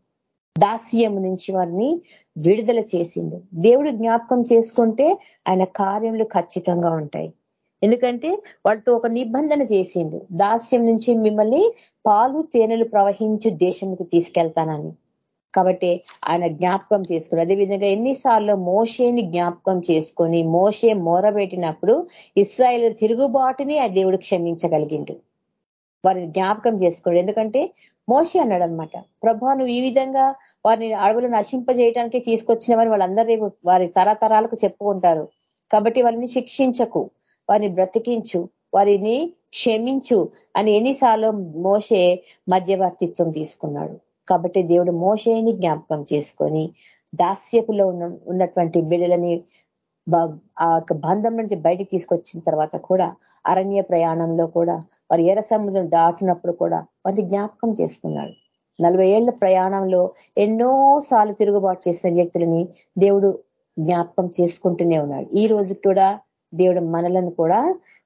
దాస్యం నుంచి వారిని విడుదల చేసిండు. దేవుడు జ్ఞాపకం చేసుకుంటే ఆయన కార్యములు ఖచ్చితంగా ఉంటాయి. ఎందుకంటే వాళ్ళతో ఒక నిబంధన చేసిండు. దాస్యం నుంచి మిమ్మల్ని పాలు తేనెలు ప్రవహించు దేశంకు తీసుకెళ్తానని. కాబట్టి ఆయన జ్ఞాపకం చేసుకుని అదేవిధంగా ఎన్నిసార్లు మోషేని జ్ఞాపకం చేసుకొని మోషే మోరబెట్టినప్పుడు ఇస్రాయల్ తిరుగుబాటుని ఆ దేవుడు క్షమించగలిగిండు. వారిని జ్ఞాపకం చేసుకోడు. ఎందుకంటే మోషే అన్నాడు అనమాట ప్రభా నువ్వు ఈ విధంగా వారిని అడవులు నశింపజేయడానికి తీసుకొచ్చిన వారిని వాళ్ళందరూ రేపు వారి తరతరాలకు చెప్పుకుంటారు. కాబట్టి వారిని శిక్షించకు వారిని బ్రతికించు వారిని క్షమించు అని ఎన్నిసార్లు మోసే మధ్యవర్తిత్వం తీసుకున్నాడు. కాబట్టి దేవుడు మోషేని జ్ఞాపకం చేసుకొని దాస్యపులో ఉన్న ఉన్నటువంటి బిడలని ఆ యొక్క బంధం నుంచి బయటికి తీసుకొచ్చిన తర్వాత కూడా అరణ్య ప్రయాణంలో కూడా వారు ఎర్ర సముద్రం దాటినప్పుడు కూడా వారిని జ్ఞాపకం చేసుకున్నాడు. నలభై ఏళ్ళ ప్రయాణంలో ఎన్నో సార్లు తిరుగుబాటు చేసిన వ్యక్తులని దేవుడు జ్ఞాపకం చేసుకుంటూనే ఉన్నాడు. ఈ రోజు కూడా దేవుడు మనలను కూడా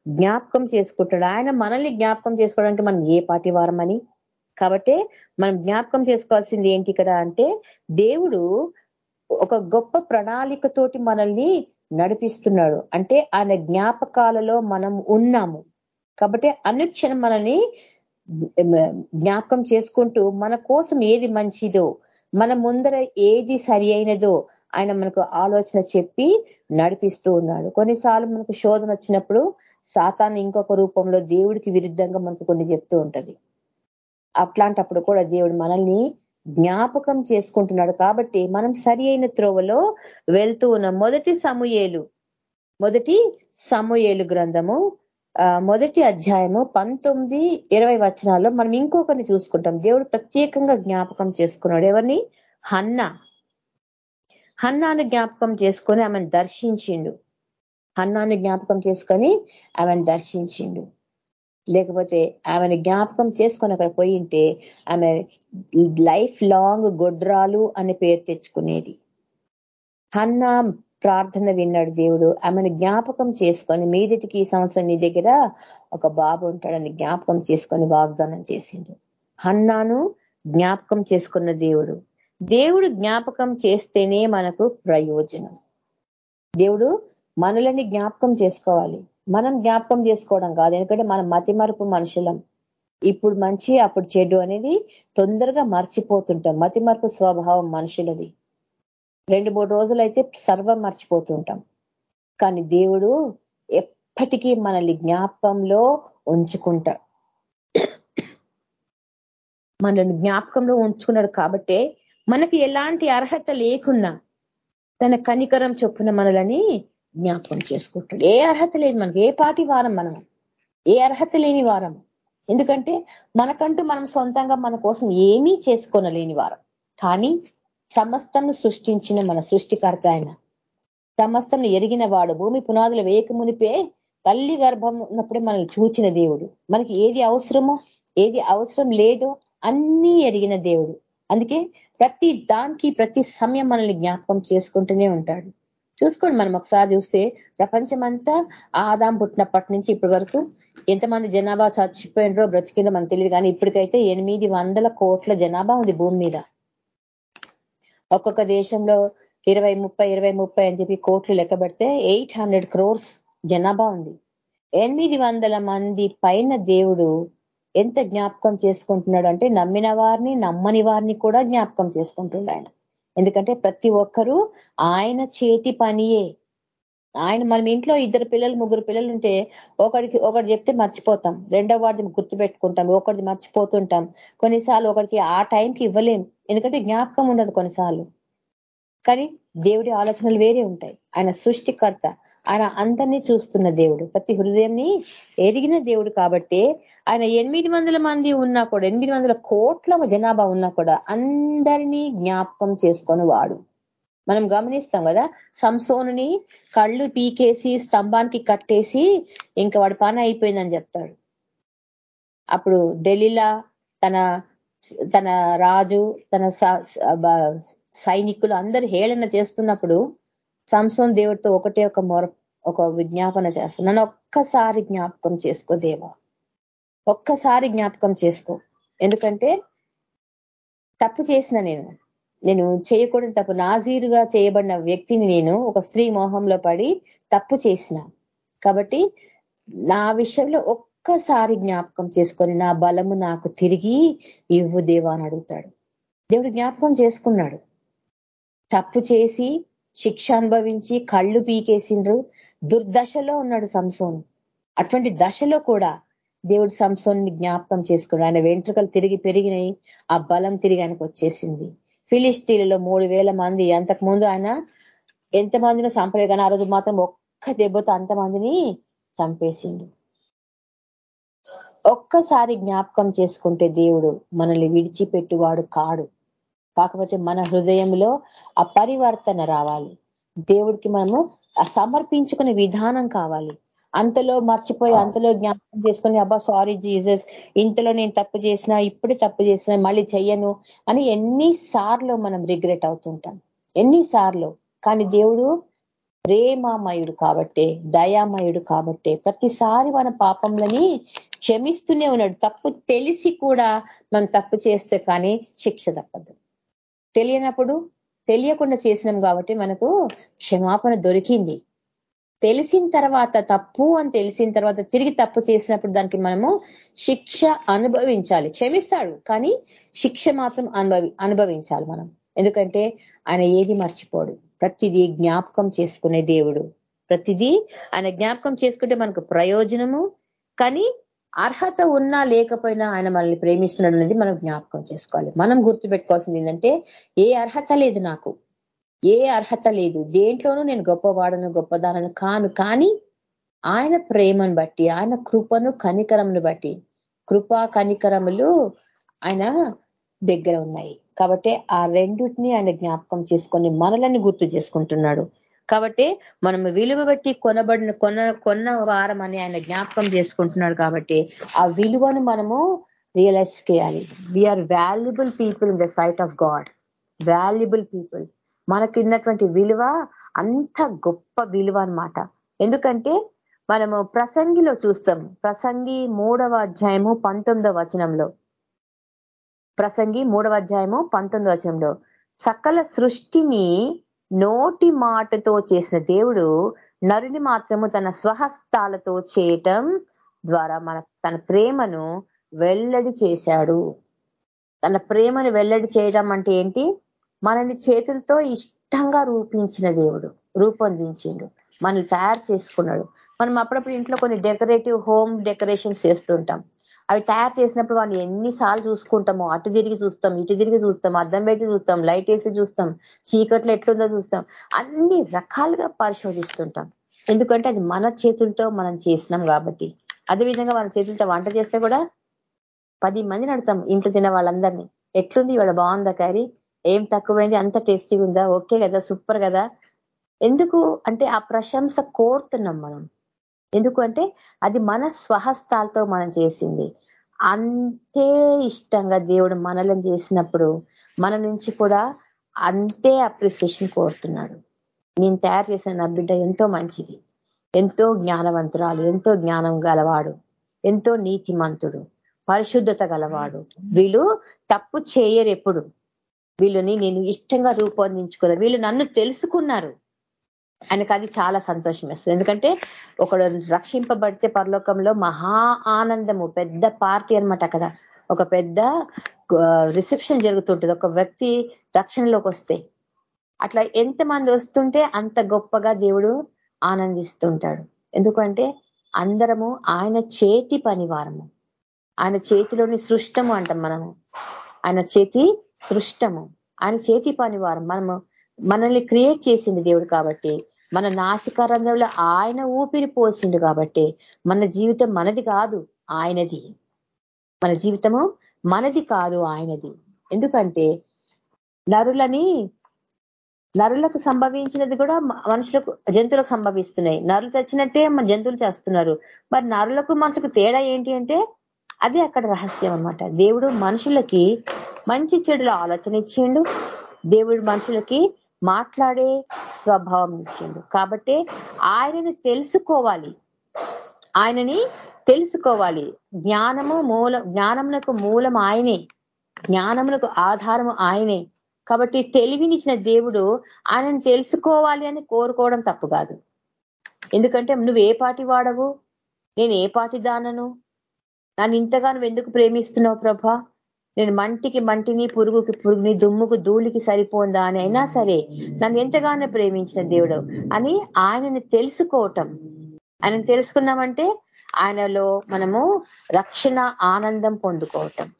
జ్ఞాపకం చేసుకుంటాడు. ఆయన మనల్ని జ్ఞాపకం చేసుకోవడానికి మనం ఏ పాటి వారమని కాబట్టి మనం జ్ఞాపకం చేసుకోవాల్సింది ఏంటి ఇక్కడ అంటే దేవుడు ఒక గొప్ప ప్రణాళికతోటి మనల్ని నడిపిస్తున్నాడు. అంటే ఆయన జ్ఞాపకాలలో మనం ఉన్నాము. కాబట్టి అనుక్షణం మనల్ని జ్ఞాపకం చేసుకుంటూ మన కోసం ఏది మంచిదో మన ముందర ఏది సరి అయినదో ఆయన మనకు ఆలోచన చెప్పి నడిపిస్తూ ఉన్నాడు. కొన్నిసార్లు మనకు శోధన వచ్చినప్పుడు సాతాన్ని ఇంకొక రూపంలో దేవుడికి విరుద్ధంగా మనకు కొన్ని చెప్తూ ఉంటది. అట్లాంటప్పుడు కూడా దేవుడు మనల్ని జ్ఞాపకం చేసుకుంటున్నాడు కాబట్టి మనం సరి అయిన త్రోవలో వెళ్తూ ఉన్నాం. మొదటి సమూయేలు మొదటి సమూయేలు గ్రంథము మొదటి అధ్యాయము పంతొమ్మిది ఇరవై వచనాల్లో మనం ఇంకొకరిని చూసుకుంటాం. దేవుడు ప్రత్యేకంగా జ్ఞాపకం చేసుకున్నాడు. ఎవరిని? హన్న. హన్నాను జ్ఞాపకం చేసుకొని ఆమెను దర్శించిండు. హన్నాను జ్ఞాపకం చేసుకొని ఆమెను దర్శించిండు. లేకపోతే ఆమెను జ్ఞాపకం చేసుకొని అక్కడ పోయింటే ఆమె లైఫ్ లాంగ్ గొడ్రాలు అనే పేరు తెచ్చుకునేది. హన్నా ప్రార్థన విన్నాడు దేవుడు. ఆమెను జ్ఞాపకం చేసుకొని మీదిటికి ఈ సంవత్సరం నీ దగ్గర ఒక బాబు ఉంటాడని జ్ఞాపకం చేసుకొని వాగ్దానం చేసిండు. హన్నాను జ్ఞాపకం చేసుకున్న దేవుడు. దేవుడు జ్ఞాపకం చేస్తేనే మనకు ప్రయోజనం. దేవుడు మనలని జ్ఞాపకం చేసుకోవాలి. మనం జ్ఞాపకం చేసుకోవడం కాదు. ఎందుకంటే మనం మతిమరుపు మనుషులం. ఇప్పుడు మంచి అప్పుడు చెడు అనేది తొందరగా మర్చిపోతుంటాం. మతిమరుపు స్వభావం మనుషులది. రెండు మూడు రోజులైతే సర్వం మర్చిపోతుంటాం. కానీ దేవుడు ఎప్పటికీ మనల్ని జ్ఞాపకంలో ఉంచుకుంటాడు. మనల్ని జ్ఞాపకంలో ఉంచుకున్నాడు కాబట్టే మనకి ఎలాంటి అర్హత లేకున్నా తన కనికరం చొప్పున మనలని జ్ఞాపకం చేసుకుంటాడు. ఏ అర్హత లేదు మనకి ఏ పాటి వారం మనం? ఏ అర్హత లేని వారం? ఎందుకంటే మనకంటూ మనం సొంతంగా మన కోసం ఏమీ చేసుకోనలేని వారం. కానీ సమస్తం సృష్టించిన మన సృష్టికర్త ఆయన. సమస్తం ఎరిగిన వాడు భూమి పునాదులు వేయక మునిపే తల్లి గర్భం ఉన్నప్పుడే మనల్ని చూచిన దేవుడు. మనకి ఏది అవసరమో ఏది అవసరం లేదో అన్నీ ఎరిగిన దేవుడు. అందుకే ప్రతి దానికి ప్రతి సమయం మనల్ని జ్ఞాపకం చేసుకుంటూనే ఉంటాడు. చూసుకోండి మనం ఒకసారి చూస్తే ప్రపంచమంతా ఆదాం పుట్టినప్పటి నుంచి ఇప్పటి వరకు ఎంతమంది జనాభా చచ్చిపోయినరో బ్రతికిందో మనకు తెలియదు. కానీ ఇప్పటికైతే ఎనిమిది వందల కోట్ల జనాభా ఉంది భూమి మీద. ఒక్కొక్క దేశంలో ఇరవై ముప్పై ఇరవై ముప్పై అని చెప్పి కోట్లు లెక్క పెడితే ఎయిట్ హండ్రెడ్ క్రోర్స్ జనాభా ఉంది. ఎనిమిది వందల మంది పైన దేవుడు ఎంత జ్ఞాపకం చేసుకుంటున్నాడు అంటే నమ్మిన వారిని నమ్మని వారిని కూడా జ్ఞాపకం చేసుకుంటున్నాడు ఆయన. ఎందుకంటే ప్రతి ఒక్కరూ ఆయన చేతి పనియే. ఆయన మనం ఇంట్లో ఇద్దరు పిల్లలు ముగ్గురు పిల్లలు ఉంటే ఒకరికి ఒకటి చెప్తే మర్చిపోతాం. రెండో వాడిది గుర్తుపెట్టుకుంటాం ఒకటిది మర్చిపోతుంటాం. కొన్నిసార్లు ఒకరికి ఆ టైంకి ఇవ్వలేం. ఎందుకంటే జ్ఞాపకం ఉండదు కొన్నిసార్లు. కానీ దేవుడి ఆలోచనలు వేరే ఉంటాయి. ఆయన సృష్టికర్త. ఆయన అందరినీ చూస్తున్న దేవుడు. ప్రతి హృదయంని ఎరిగిన దేవుడు కాబట్టి ఆయన ఎనిమిది వందల మంది ఉన్నా కూడా ఎనిమిది వందల కోట్ల జనాభా ఉన్నా కూడా అందరినీ జ్ఞాపకం చేసుకొని వాడు. మనం గమనిస్తాం కదా సంసోనుని కళ్ళు పీకేసి స్తంభానికి కట్టేసి ఇంకా వాడి పని అయిపోయిందని చెప్తాడు. అప్పుడు ఢిల్లీలా తన తన రాజు తన సైనికులు అందరు హేళన చేస్తున్నప్పుడు సంసోన్ దేవుడితో ఒకటే ఒక మొర ఒక విజ్ఞాపన చేస్తాను నన్ను ఒక్కసారి జ్ఞాపకం చేసుకో దేవా. ఒక్కసారి జ్ఞాపకం చేసుకో. ఎందుకంటే తప్పు చేసిన నేను. నేను చేయకూడదు తప్పు నాజీరుగా చేయబడిన వ్యక్తిని నేను ఒక స్త్రీ మోహంలో పడి తప్పు చేసిన. కాబట్టి నా విషయంలో ఒక్కసారి జ్ఞాపకం చేసుకొని నా బలము నాకు తిరిగి ఇవ్వు దేవా అని అడుగుతాడు. దేవుడు జ్ఞాపకం చేసుకున్నాడు. తప్పు చేసి శిక్ష అనుభవించి కళ్ళు పీకేసిండ్రు. దుర్దశలో ఉన్నాడు సంసోను. అటువంటి దశలో కూడా దేవుడు సంసోన్ని జ్ఞాపకం చేసుకున్నాడు. ఆయన వెంట్రుకలు తిరిగి పెరిగినాయి. ఆ బలం తిరిగి ఆయనకు వచ్చేసింది. ఫిలిస్తీన్లో మూడు వేల మంది. అంతకు ముందు ఆయన ఎంతమందిని చంపలేదు. కానీ ఆ రోజు మాత్రం ఒక్క దెబ్బతో అంతమందిని చంపేసిండు. ఒక్కసారి జ్ఞాపకం చేసుకుంటే దేవుడు మనల్ని విడిచిపెట్టువాడు కాడు. కాకపోతే మన హృదయంలో ఆ పరివర్తన రావాలి. దేవుడికి మనము సమర్పించుకునే విధానం కావాలి. అంతలో మర్చిపోయి అంతలో జ్ఞాపకం చేసుకుని అబ్బా సారీ జీజస్ ఇంతలో నేను తప్పు చేసినా ఇప్పుడే తప్పు చేసినా మళ్ళీ చెయ్యను అని ఎన్నిసార్లు మనం రిగ్రెట్ అవుతుంటాం. ఎన్నిసార్లు. కానీ దేవుడు ప్రేమామయుడు కాబట్టే దయామయుడు కాబట్టే ప్రతిసారి మన పాపంలని క్షమిస్తూనే ఉన్నాడు. తప్పు తెలిసి కూడా మనం తప్పు చేస్తే కానీ శిక్ష తప్పదు. తెలియనప్పుడు తెలియకుండా చేసినాం కాబట్టి మనకు క్షమాపణ దొరికింది. తెలిసిన తర్వాత తప్పు అని తెలిసిన తర్వాత తిరిగి తప్పు చేసినప్పుడు దానికి మనము శిక్ష అనుభవించాలి. క్షమిస్తాడు కానీ శిక్ష మాత్రం అనుభవి అనుభవించాలి మనం. ఎందుకంటే ఆయన ఏది మర్చిపోడు. ప్రతిదీ జ్ఞాపకం చేసుకునే దేవుడు. ప్రతిదీ ఆయన జ్ఞాపకం చేసుకుంటే మనకు ప్రయోజనము కానీ అర్హత ఉన్నా లేకపోయినా ఆయన మనల్ని ప్రేమిస్తున్నాడు అనేది మనం జ్ఞాపకం చేసుకోవాలి. మనం గుర్తుపెట్టుకోవాల్సింది ఏంటంటే ఏ అర్హత లేదు నాకు. ఏ అర్హత లేదు. దేంట్లోనూ నేను గొప్పవాడను గొప్పదానను కాను. కానీ ఆయన ప్రేమను బట్టి ఆయన కృపను కనికరమును బట్టి కృపా కనికరములు ఆయన దగ్గర ఉన్నాయి. కాబట్టి ఆ రెండుటిని ఆయన జ్ఞాపకం చేసుకొని మనలని గుర్తు చేసుకుంటున్నాడు. కాబట్టి మనం విలువ బట్టి కొనబడిన కొన కొన్న వారం అని ఆయన జ్ఞాపకం చేసుకుంటున్నాడు కాబట్టి ఆ విలువను మనము రియలైజ్ చేయాలి. We are valuable people in the sight of God valuable people మనకున్నటువంటి విలువ అంత గొప్ప విలువ అనమాట ఎందుకంటే మనము ప్రసంగిలో చూస్తాం ప్రసంగి మూడవ అధ్యాయము పంతొమ్మిదవ వచనంలో. ప్రసంగి మూడవ అధ్యాయము పంతొమ్మిదవ వచనంలో. సకల సృష్టిని నోటి మాటతో చేసిన దేవుడు నరుని మాత్రము తన స్వహస్తాలతో చేయటం ద్వారా మన తన ప్రేమను వెల్లడి చేశాడు. తన ప్రేమను వెల్లడి చేయడం అంటే ఏంటి? మనల్ని చేతులతో ఇష్టంగా రూపించిన దేవుడు రూపొందించిండు మనల్ని తయారు చేసుకున్నాడు. మనం అప్పుడప్పుడు ఇంట్లో కొన్ని డెకరేటివ్ హోమ్ డెకరేషన్స్ చేస్తుంటాం. అవి తయారు చేసినప్పుడు వాళ్ళు ఎన్నిసార్లు చూసుకుంటామో అటు తిరిగి చూస్తాం ఇటు తిరిగి చూస్తాం అద్దం పెట్టి చూస్తాం లైట్ వేసి చూస్తాం చీకట్లో ఎట్లుందో చూస్తాం అన్ని రకాలుగా పరిశోధిస్తుంటాం. ఎందుకంటే అది మన చేతులతో మనం చేసినాం కాబట్టి. అదేవిధంగా మన చేతులతో వంట చేస్తే కూడా పది మంది నడతాం ఇంట్లో తిన్న వాళ్ళందరినీ. ఎట్లుంది ఇవాళ బాగుందా కర్రీ? ఏం తక్కువైంది? అంత టేస్టీగా ఉందా ఓకే కదా సూపర్ కదా. ఎందుకు? అంటే ఆ ప్రశంస కోరుతున్నాం మనం. ఎందుకంటే అది మన స్వహస్తాలతో మనం చేసింది. అంతే ఇష్టంగా దేవుడు మనలను చేసినప్పుడు మన నుంచి కూడా అంతే అప్రిసియేషన్ కోరుతున్నాడు. నేను తయారు చేసిన నా బిడ్డ ఎంతో మంచిది. ఎంతో జ్ఞానవంతురాలు ఎంతో జ్ఞానం గలవాడు ఎంతో నీతిమంతుడు పరిశుద్ధత గలవాడు. వీళ్ళు తప్పు చేయరు ఎప్పుడు. వీళ్ళని నేను ఇష్టంగా రూపొందించుకున్నారు వీళ్ళు నన్ను తెలుసుకున్నారు. ఆయనకు అది చాలా సంతోషం వేస్తుంది. ఎందుకంటే ఒకడు రక్షింపబడితే పరలోకంలో మహా ఆనందము పెద్ద పార్టీ అనమాట అక్కడ. ఒక పెద్ద రిసెప్షన్ జరుగుతుంటుంది. ఒక వ్యక్తి రక్షణలోకి వస్తే. అట్లా ఎంతమంది వస్తుంటే అంత గొప్పగా దేవుడు ఆనందిస్తుంటాడు. ఎందుకంటే అందరము ఆయన చేతి పనివారము. ఆయన చేతిలోని సృష్టము అంటాం మనము. ఆయన చేతి సృష్టము. ఆయన చేతి పనివారం. మనము మనల్ని క్రియేట్ చేసింది దేవుడు కాబట్టి మన నాసిక రంధ్రంలో ఆయన ఊపిరి పోసిండు కాబట్టి మన జీవితం మనది కాదు ఆయనది. మన జీవితము మనది కాదు ఆయనది. ఎందుకంటే నరులని నరులకు సంభవించినది కూడా మనుషులకు జంతువులకు సంభవిస్తున్నాయి. నరులు చచ్చినట్టే మన జంతువులు చేస్తున్నారు. మరి నరులకు మనుషులకు తేడా ఏంటి అంటే అది అక్కడ రహస్యం అనమాట దేవుడు మనుషులకి మంచి చెడుల ఆలోచన ఇచ్చిండు. దేవుడు మనుషులకి మాట్లాడే స్వభావం ఇచ్చిండు. కాబట్టి ఆయనని తెలుసుకోవాలి. ఆయనని తెలుసుకోవాలి. జ్ఞానము మూల జ్ఞానమునకు మూలం ఆయనే. జ్ఞానమునకు ఆధారము ఆయనే. కాబట్టి తెలివినిచ్చిన దేవుడు ఆయనను తెలుసుకోవాలి అని కోరుకోవడం తప్పు కాదు. ఎందుకంటే నువ్వు ఏ పాటి వాడవు? నేను ఏ పాటి దానను? నన్ను ఇంతగా నువ్వు ఎందుకు ప్రేమిస్తున్నావు ప్రభా? నేను మంటికి మంటిని పురుగుకి పురుగుని దుమ్ముకు ధూళికి సరిపోందా అని అయినా సరే నన్ను ఎంతగానో ప్రేమించిన దేవుడు. అని ఆయనను తెలుసుకోవటం. ఆయన తెలుసుకున్నామంటే ఆయనలో మనము రక్షణ ఆనందం పొందుకోవటం.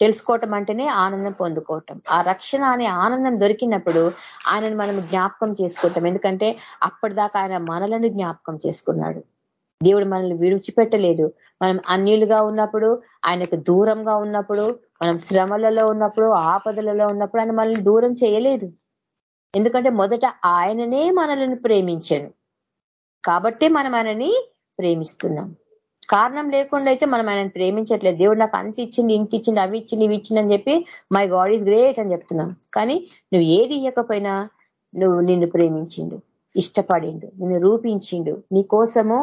తెలుసుకోవటం అంటేనే ఆనందం పొందుకోవటం. ఆ రక్షణ అనే ఆనందం దొరికినప్పుడు ఆయనను మనం జ్ఞాపకం చేసుకుంటాం ఎందుకంటే అప్పటిదాకా ఆయన మనలను జ్ఞాపకం చేసుకున్నాడు. దేవుడు మనల్ని విడిచిపెట్టలేదు. మనం అన్యులుగా ఉన్నప్పుడు ఆయనకు దూరంగా ఉన్నప్పుడు మనం శ్రమలలో ఉన్నప్పుడు ఆపదలలో ఉన్నప్పుడు ఆయన మనల్ని దూరం చేయలేదు. ఎందుకంటే మొదట ఆయననే మనల్ని ప్రేమించాను కాబట్టే మనం ఆయనని ప్రేమిస్తున్నాం. కారణం లేకుండా అయితే మనం ఆయనని ప్రేమించట్లేదు. దేవుడు నాకు అంత ఇచ్చింది ఇంత ఇచ్చింది అవి ఇచ్చింది ఇవి ఇచ్చింది అని చెప్పి మై గాడ్ ఈజ్ గ్రేట్ అని చెప్తున్నాం. కానీ నువ్వు ఏది ఇవ్వకపోయినా నువ్వు నిన్ను ప్రేమించిండు ఇష్టపడిండు నిన్ను రూపించిండు. నీ కోసము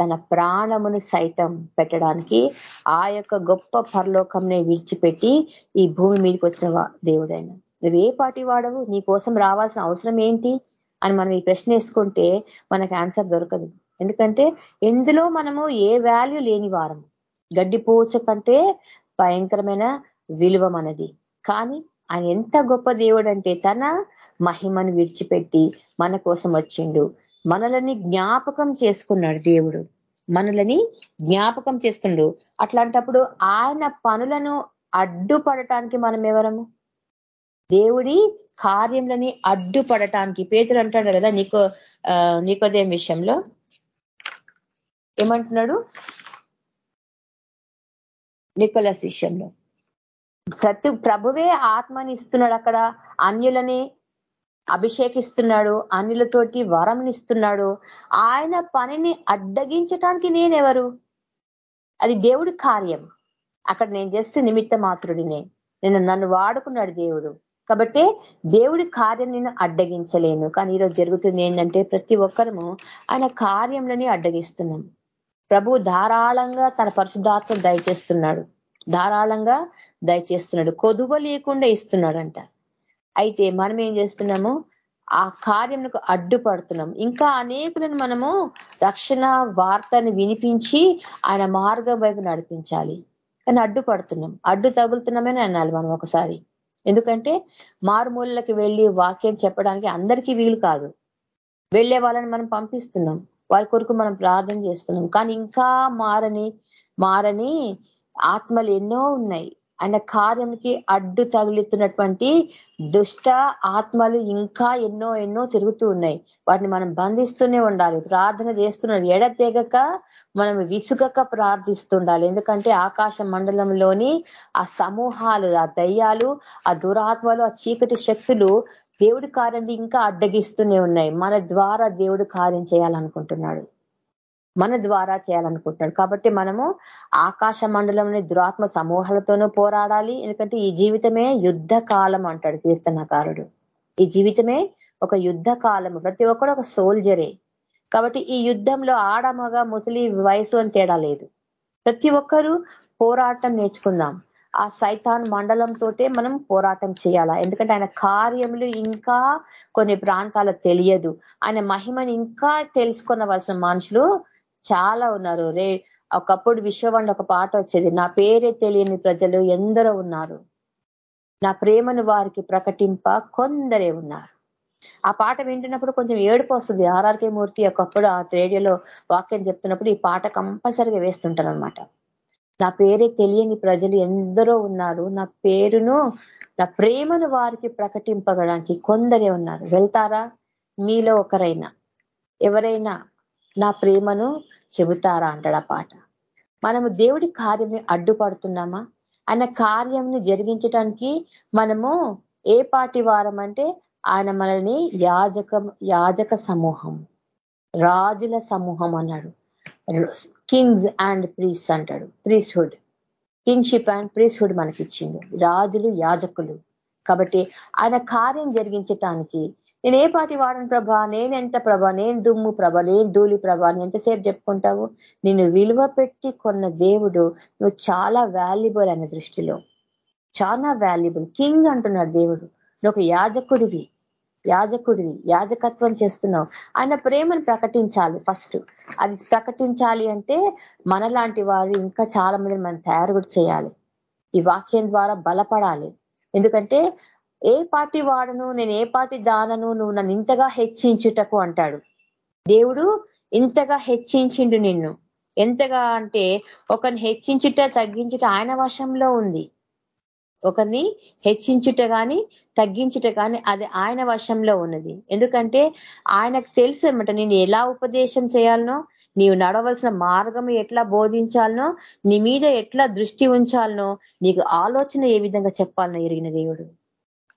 తన ప్రాణమును సైతం పెట్టడానికి ఆ యొక్క గొప్ప పరలోకంనే విడిచిపెట్టి ఈ భూమి మీదకి వచ్చిన దేవుడైన. నువ్వు ఏ పాటి వాడవు? నీ కోసం రావాల్సిన అవసరం ఏంటి? అని మనం ఈ ప్రశ్న వేసుకుంటే మనకు ఆన్సర్ దొరకదు. ఎందుకంటే ఎందులో మనము ఏ వాల్యూ లేని వారం గడ్డి పూచ కంటే భయంకరమైన విలువ మనది. కానీ ఆయన ఎంత గొప్ప దేవుడు అంటే తన మహిమను విడిచిపెట్టి మన కోసం వచ్చిండు. మనలని జ్ఞాపకం చేసుకున్నాడు దేవుడు. మనలని జ్ఞాపకం చేస్తుండు. అట్లాంటప్పుడు ఆయన పనులను అడ్డుపడటానికి మనం ఎవరము? దేవుడి కార్యములని అడ్డుపడటానికి. పేతులు అంటాడు కదా నీకో నీకోదేం విషయంలో? ఏమంటున్నాడు? నికోలస్ విషయంలో. ప్రతి ప్రభువే ఆత్మని ఇస్తున్నాడు అక్కడ. అన్యులని అభిషేకిస్తున్నాడు అన్యులతోటి వరంనిస్తున్నాడు ఆయన పనిని అడ్డగించటానికి నేనెవరు? అది దేవుడి కార్యం. అక్కడ నేను జస్ట్ నిమిత్త మాత్రుడినే. నేను నన్ను వాడుకున్నాడు దేవుడు. కాబట్టి దేవుడి కార్యం నేను అడ్డగించలేను. కానీ ఈరోజు జరుగుతుంది ఏంటంటే ప్రతి ఒక్కరము ఆయన కార్యంలోని అడ్డగిస్తున్నాం. ప్రభు ధారాళంగా తన పరిశుద్ధాత్మ దయచేస్తున్నాడు. ధారాళంగా దయచేస్తున్నాడు. కొదువ లేకుండా ఇస్తున్నాడంట. అయితే మనం ఏం చేస్తున్నాము? ఆ కార్యంకు అడ్డుపడుతున్నాం ఇంకా అనేకులను మనము రక్షణ వార్తను వినిపించి ఆయన మార్గం వైపు నడిపించాలి. కానీ అడ్డుపడుతున్నాం అడ్డు తగులుతున్నామని అనాలి మనం ఒకసారి. ఎందుకంటే మారుమూలకి వెళ్ళి వాక్యం చెప్పడానికి అందరికీ వీలు కాదు. వెళ్ళే వాళ్ళని మనం పంపిస్తున్నాం. వారి కొరకు మనం ప్రార్థన చేస్తున్నాం. కానీ ఇంకా మారని మారని ఆత్మలు ఎన్నో ఉన్నాయి. ఆయన కార్యంకి అడ్డు తగులుతున్నటువంటి దుష్ట ఆత్మలు ఇంకా ఎన్నో ఎన్నో తిరుగుతూ ఉన్నాయి. వాటిని మనం బంధిస్తూనే ఉండాలి. ప్రార్థన చేస్తున్నాడు ఎడతెగక మనం విసుగక ప్రార్థిస్తుండాలి. ఎందుకంటే ఆకాశ మండలంలోని ఆ సమూహాలు ఆ దయ్యాలు ఆ దురాత్మలు ఆ చీకటి శక్తులు దేవుడి కార్యాన్ని ఇంకా అడ్డగిస్తూనే ఉన్నాయి. మన ద్వారా దేవుడు కార్యం చేయాలనుకుంటున్నాడు. మన ద్వారా చేయాలనుకుంటున్నాడు. కాబట్టి మనము ఆకాశ మండలంలోని దురాత్మ సమూహాలతోనూ పోరాడాలి. ఎందుకంటే ఈ జీవితమే యుద్ధ కాలం అంటాడు కీర్తనకారుడు. ఈ జీవితమే ఒక యుద్ధ కాలము. ప్రతి ఒక్కడు ఒక సోల్జరే. కాబట్టి ఈ యుద్ధంలో ఆడమగ ముసలి వయసు అని తేడా లేదు. ప్రతి ఒక్కరూ పోరాటం నేర్చుకుందాం. ఆ సైతాన్ మండలంతో మనం పోరాటం చేయాలా? ఎందుకంటే ఆయన కార్యములు ఇంకా కొన్ని ప్రాంతాలు తెలియదు. ఆయన మహిమని ఇంకా తెలుసుకున్నవలసిన మనుషులు చాలా ఉన్నారు. రే ఒకప్పుడు విశ్వవాణి ఒక పాట వచ్చేది నా పేరే తెలియని ప్రజలు ఎందరో ఉన్నారు. నా ప్రేమను వారికి ప్రకటింప కొందరే ఉన్నారు. ఆ పాట వింటున్నప్పుడు కొంచెం ఏడుపు వస్తుంది. ఆర్ఆర్కే మూర్తి ఒకప్పుడు ఆ రేడియోలో వాక్యం చెప్తున్నప్పుడు ఈ పాట కంపల్సరిగా వేస్తుంటారనమాట నా పేరే తెలియని ప్రజలు ఎందరో ఉన్నారు. నా పేరును నా ప్రేమను వారికి ప్రకటింపగడానికి కొందరే ఉన్నారు. వెళ్తారా? మీలో ఒకరైనా ఎవరైనా నా ప్రేమను చెబుతారా అంటాడు ఆ పాట. మనము దేవుడి కార్యంని అడ్డుపడుతున్నామా? ఆయన కార్యంని జరిగించడానికి మనము ఏ పాటి వారం అంటే ఆయన మనల్ని యాజక యాజక సమూహం రాజుల సమూహం అన్నాడు. కింగ్స్ అండ్ ప్రీస్ అంటాడు. ప్రీస్హుడ్ కింగ్షిప్ అండ్ ప్రీస్హుడ్ మనకి ఇచ్చింది రాజులు యాజకులు. కాబట్టి ఆయన కార్యం జరిగించటానికి నేను ఏ పాటి వాడను ప్రభా? నేను ఎంత ప్రభా? నేను దుమ్ము ప్రభ? నేను ధూళి ప్రభా? అని ఎంతసేపు చెప్పుకుంటావు? నిన్ను విలువ పెట్టి కొన్న దేవుడు నువ్వు చాలా వాల్యుబుల్ అనే దృష్టిలో చాలా వాల్యుబుల్ కింగ్ అంటున్నాడు దేవుడు. నువ్వు ఒక యాజకుడివి. యాజకుడివి. యాజకత్వం చేస్తున్నావు. ఆయన ప్రేమను ప్రకటించాలి ఫస్ట్ అది ప్రకటించాలి అంటే మనలాంటి వారు ఇంకా చాలా మంది మనం తయారు కూడా చేయాలి. ఈ వాక్యం ద్వారా బలపడాలి. ఎందుకంటే ఏ పార్టీ వాడను నేను ఏ పార్టీ దానను నువ్వు నన్ను ఇంతగా హెచ్చించుటకు అంటాడు. దేవుడు ఇంతగా హెచ్చించిండు నిన్ను. ఎంతగా అంటే ఒకరిని హెచ్చించుట తగ్గించుట ఆయన వశంలో ఉంది. ఒకరిని హెచ్చించుట కానీ తగ్గించుట కానీ అది ఆయన వశంలో ఉన్నది. ఎందుకంటే ఆయనకు తెలుసు అనమాట నేను ఎలా ఉపదేశం చేయాలనో నీవు నడవలసిన మార్గం ఎట్లా బోధించాలనో నీ మీద ఎట్లా దృష్టి ఉంచాలనో నీకు ఆలోచన ఏ విధంగా చెప్పాలనో ఎరిగిన దేవుడు.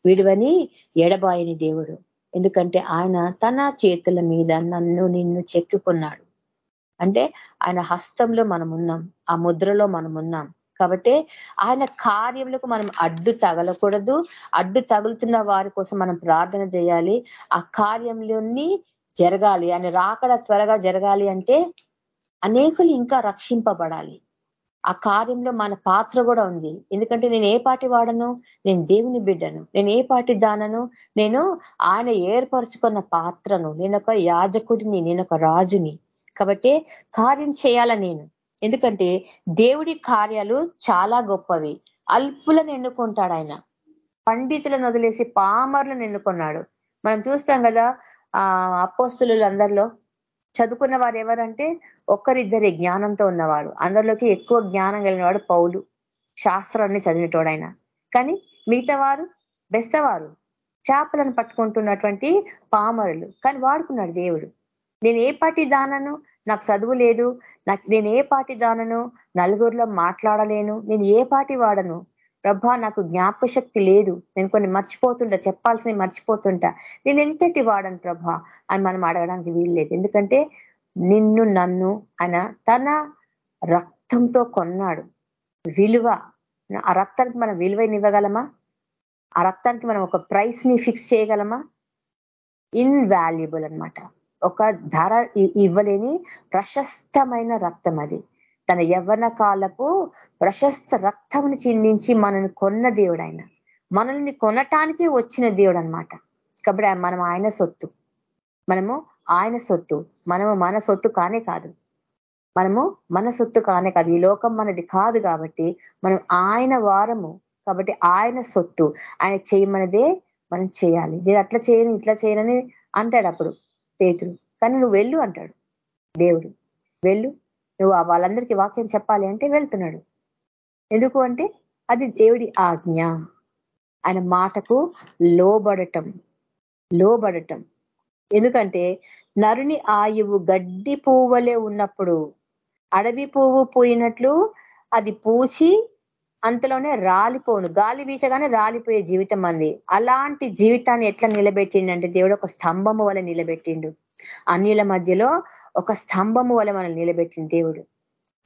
విడువని ఎడబాయని దేవుడు. ఎందుకంటే ఆయన తన చేతుల మీద నన్ను నిన్ను చెక్కుకున్నాడు. అంటే ఆయన హస్తంలో మనం ఉన్నాం ఆ ముద్రలో మనం ఉన్నాం కాబట్టి ఆయన కార్యములకు మనం అడ్డు తగలకూడదు. అడ్డు తగులుతున్న వారి కోసం మనం ప్రార్థన చేయాలి. ఆ కార్యంలోని జరగాలి. ఆయన రాకడ త్వరగా జరగాలి అంటే అనేకులు ఇంకా రక్షింపబడాలి. ఆ కార్యంలో మన పాత్ర కూడా ఉంది. ఎందుకంటే నేను ఏ పాటి వాడను? నేను దేవుని బిడ్డను. నేను ఏ పాటి దానను? నేను ఆయన ఏర్పరచుకున్న పాత్రను. నేను ఒక యాజకుడిని నేను ఒక రాజుని. కాబట్టి కార్యం చేయాల నేను? ఎందుకంటే దేవుడి కార్యాలు చాలా గొప్పవి. అల్పులను ఎన్నుకుంటాడు ఆయన. పండితులను వదిలేసి పామర్లను ఎన్నుకున్నాడు. మనం చూస్తాం కదా ఆ అపోస్తులు అందరిలో చదువుకున్న వారు ఎవరంటే ఒక్కరిద్దరి జ్ఞానంతో ఉన్నవాడు. అందరిలోకి ఎక్కువ జ్ఞానం కలిగినవాడు పౌలు. శాస్త్రాన్ని చదివినటోడు ఆయన కానీ మిగతా వారు బెస్తవారు. చేపలను పట్టుకుంటున్నటువంటి పామరులు. కానీ వాడుకున్నాడు దేవుడు. నేను ఏ పాటి దానను నాకు చదువు లేదు. నాకు నేను ఏ పాటి దానను నలుగురిలో మాట్లాడలేను. నేను ఏ పాటి వాడను? ప్రభా నాకు జ్ఞాపక శక్తి లేదు. నేను కొన్ని మర్చిపోతుంటా చెప్పాల్సినవి మర్చిపోతుంటా. నేను ఎంతటి వాడను ప్రభా అని మనం అడగడానికి వీలు లేదు ఎందుకంటే నిన్ను నన్ను ఆయన తన రక్తంతో కొన్నాడు. విలువ ఆ రక్తానికి మనం విలువనివ్వగలమా ఆ రక్తానికి మనం ఒక ప్రైస్ని ఫిక్స్ చేయగలమా? ఇన్వాల్యుబుల్ అనమాట ఒక ధర ఇవ్వలేని ప్రశస్తమైన రక్తం అది. తన యవ్వన కాలపు ప్రశస్త రక్తముని చిందించి మనల్ని కొన్న దేవుడు ఆయన మనల్ని కొనటానికి వచ్చిన దేవుడు అనమాట కాబట్టి మనం ఆయన సొత్తు. మనము ఆయన సొత్తు. మనము మన సొత్తు కానే కాదు. మనము మన సొత్తు కానే కాదు. ఈ లోకం మనది కాదు కాబట్టి మనం ఆయన వారము. కాబట్టి ఆయన సొత్తు. ఆయన చేయమనదే మనం చేయాలి. నేను అట్లా చేయను ఇట్లా చేయనని అంటాడు అప్పుడు పేతుడు కానీ నువ్వు వెళ్ళు అంటాడు దేవుడు. వెళ్ళు. నువ్వు వాళ్ళందరికీ వాక్యం చెప్పాలి అంటే వెళ్తున్నాడు. ఎందుకు అంటే అది దేవుడి ఆజ్ఞ. ఆయన మాటకు లోబడటం లోబడటం. ఎందుకంటే నరుని ఆయువు గడ్డి పువ్వులే ఉన్నప్పుడు అడవి పువ్వు పోయినట్లు అది పూసి అంతలోనే రాలిపోను. గాలి వీచగానే రాలిపోయే జీవితం అంది. అలాంటి జీవితాన్ని ఎట్లా నిలబెట్టిండంటే దేవుడు ఒక స్తంభము వల్ల నిలబెట్టిండు. అన్యుల మధ్యలో ఒక స్తంభము వల్ల మనం నిలబెట్టిన దేవుడు.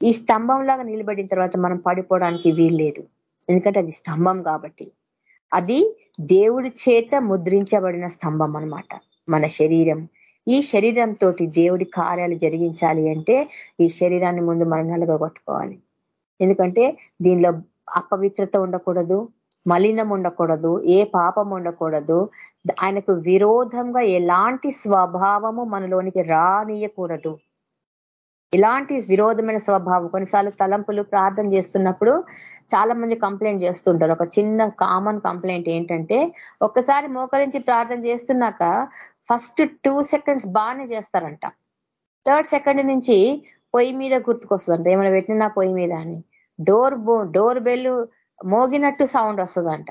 ఈ స్తంభం లాగా నిలబెట్టిన తర్వాత మనం పడిపోవడానికి వీల్లేదు ఎందుకంటే అది స్తంభం కాబట్టి. అది దేవుడి చేత ముద్రించబడిన స్తంభం అనమాట మన శరీరం. ఈ శరీరంతో దేవుడి కార్యాలు జరిగించాలి అంటే ఈ శరీరాన్ని ముందు మనం నలగొట్టుకోవాలి ఎందుకంటే దీనిలో అపవిత్రత ఉండకూడదు. మలినం ఉండకూడదు ఏ పాపం ఉండకూడదు. ఆయనకు విరోధంగా ఎలాంటి స్వభావము మనలోనికి రానియకూడదు. ఇలాంటి విరోధమైన స్వభావం? కొన్నిసార్లు తలంపులు ప్రార్థన చేస్తున్నప్పుడు చాలా మంది కంప్లైంట్ చేస్తుంటారు. ఒక చిన్న కామన్ కంప్లైంట్ ఏంటంటే ఒక్కసారి మోకరించి ప్రార్థన చేస్తున్నాక ఫస్ట్ టూ సెకండ్స్ బాగానే చేస్తారంట. థర్డ్ సెకండ్ నుంచి పొయ్యి మీద గుర్తుకొస్తుందంట. ఏమైనా పెట్టినా పొయ్యి మీద అని. డోర్ డోర్ బెల్ మోగినట్టు సౌండ్ వస్తుందంట.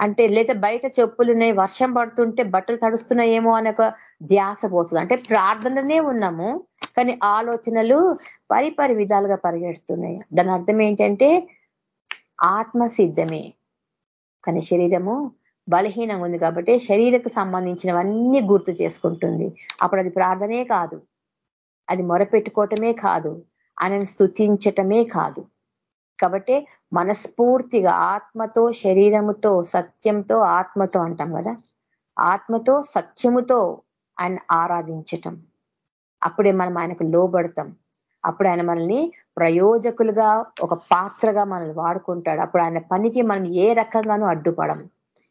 అంటే లేదా బయట చెప్పులు ఉన్నాయి వర్షం పడుతుంటే బట్టలు తడుస్తున్నాయేమో అనే ఒక ధ్యాస పోతుంది. అంటే ప్రార్థననే ఉన్నాము కానీ ఆలోచనలు పరిపరి విధాలుగా పరిగెడుతున్నాయి. దాని అర్థం ఏంటంటే ఆత్మ సిద్ధమే కానీ శరీరము బలహీనంగా ఉంది కాబట్టి శరీరకు సంబంధించినవన్నీ గుర్తు చేసుకుంటుంది. అప్పుడు అది ప్రార్థనే కాదు. అది మొరపెట్టుకోవటమే కాదు. ఆయనను స్థుతించటమే కాదు. కాబట్టి మనస్ఫూర్తిగా ఆత్మతో శరీరముతో సత్యంతో ఆత్మతో అంటాం కదా? ఆత్మతో సత్యముతో ఆయన ఆరాధించటం. అప్పుడే మనం ఆయనకు లోబడతాం. అప్పుడు ఆయన మనల్ని ప్రయోజకులుగా ఒక పాత్రగా మనల్ని వాడుకుంటాడు. అప్పుడు ఆయన పనికి మనం ఏ రకంగానూ అడ్డుపడం